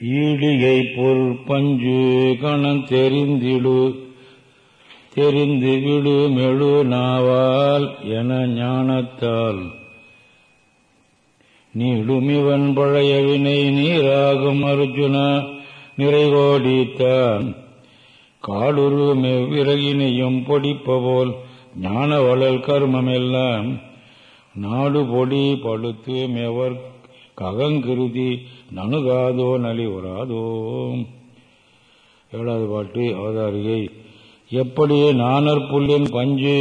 S1: ஈழியை பொல் பஞ்சு கணம் தெரிந்திடு தெரிந்து விடு மெழு நாவால் என ஞானத்தால். நீடுமிவன் பழைய வினை நீராகும் அர்ஜுன நிறைகோடித்தான். காடுரு மெவ்விறகினையும் பொடிப்பபோல் ஞான வளல் கர்மமெல்லாம். நாடு பொடி படுத்து மெவர்க்கு ககங்கிருதி நணுகாதோ உராதோ ஏழாவது பாட்டு அவதாரிகை. எப்படி நானற்புல்லின் பஞ்சு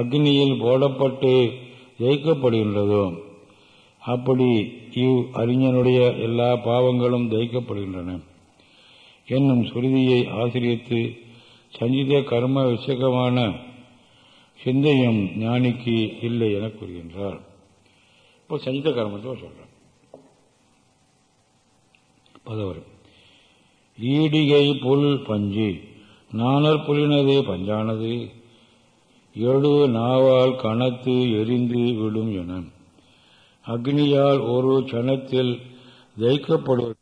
S1: அக்னியில் போடப்பட்டு ஜெயிக்கப்படுகின்றதோ அப்படி இவ் அறிஞனுடைய எல்லா பாவங்களும் ஜெயிக்கப்படுகின்றன. என்னும் சுருதியை ஆசிரியத்து சஞ்சித கர்ம விஷயகமான சிந்தையும் ஞானிக்கு இல்லை என கூறுகின்றார். இப்போ சஞ்சித கர்மத்தை சொல்றார். பதவர். ஈடிகை புல் பஞ்சு. நானர் புலினது பஞ்சானது. எழு நாவால் கணத்து எரிந்து விடும் என. அக்னியால் ஒரு சனத்தில் ஜெயிக்கப்படுவது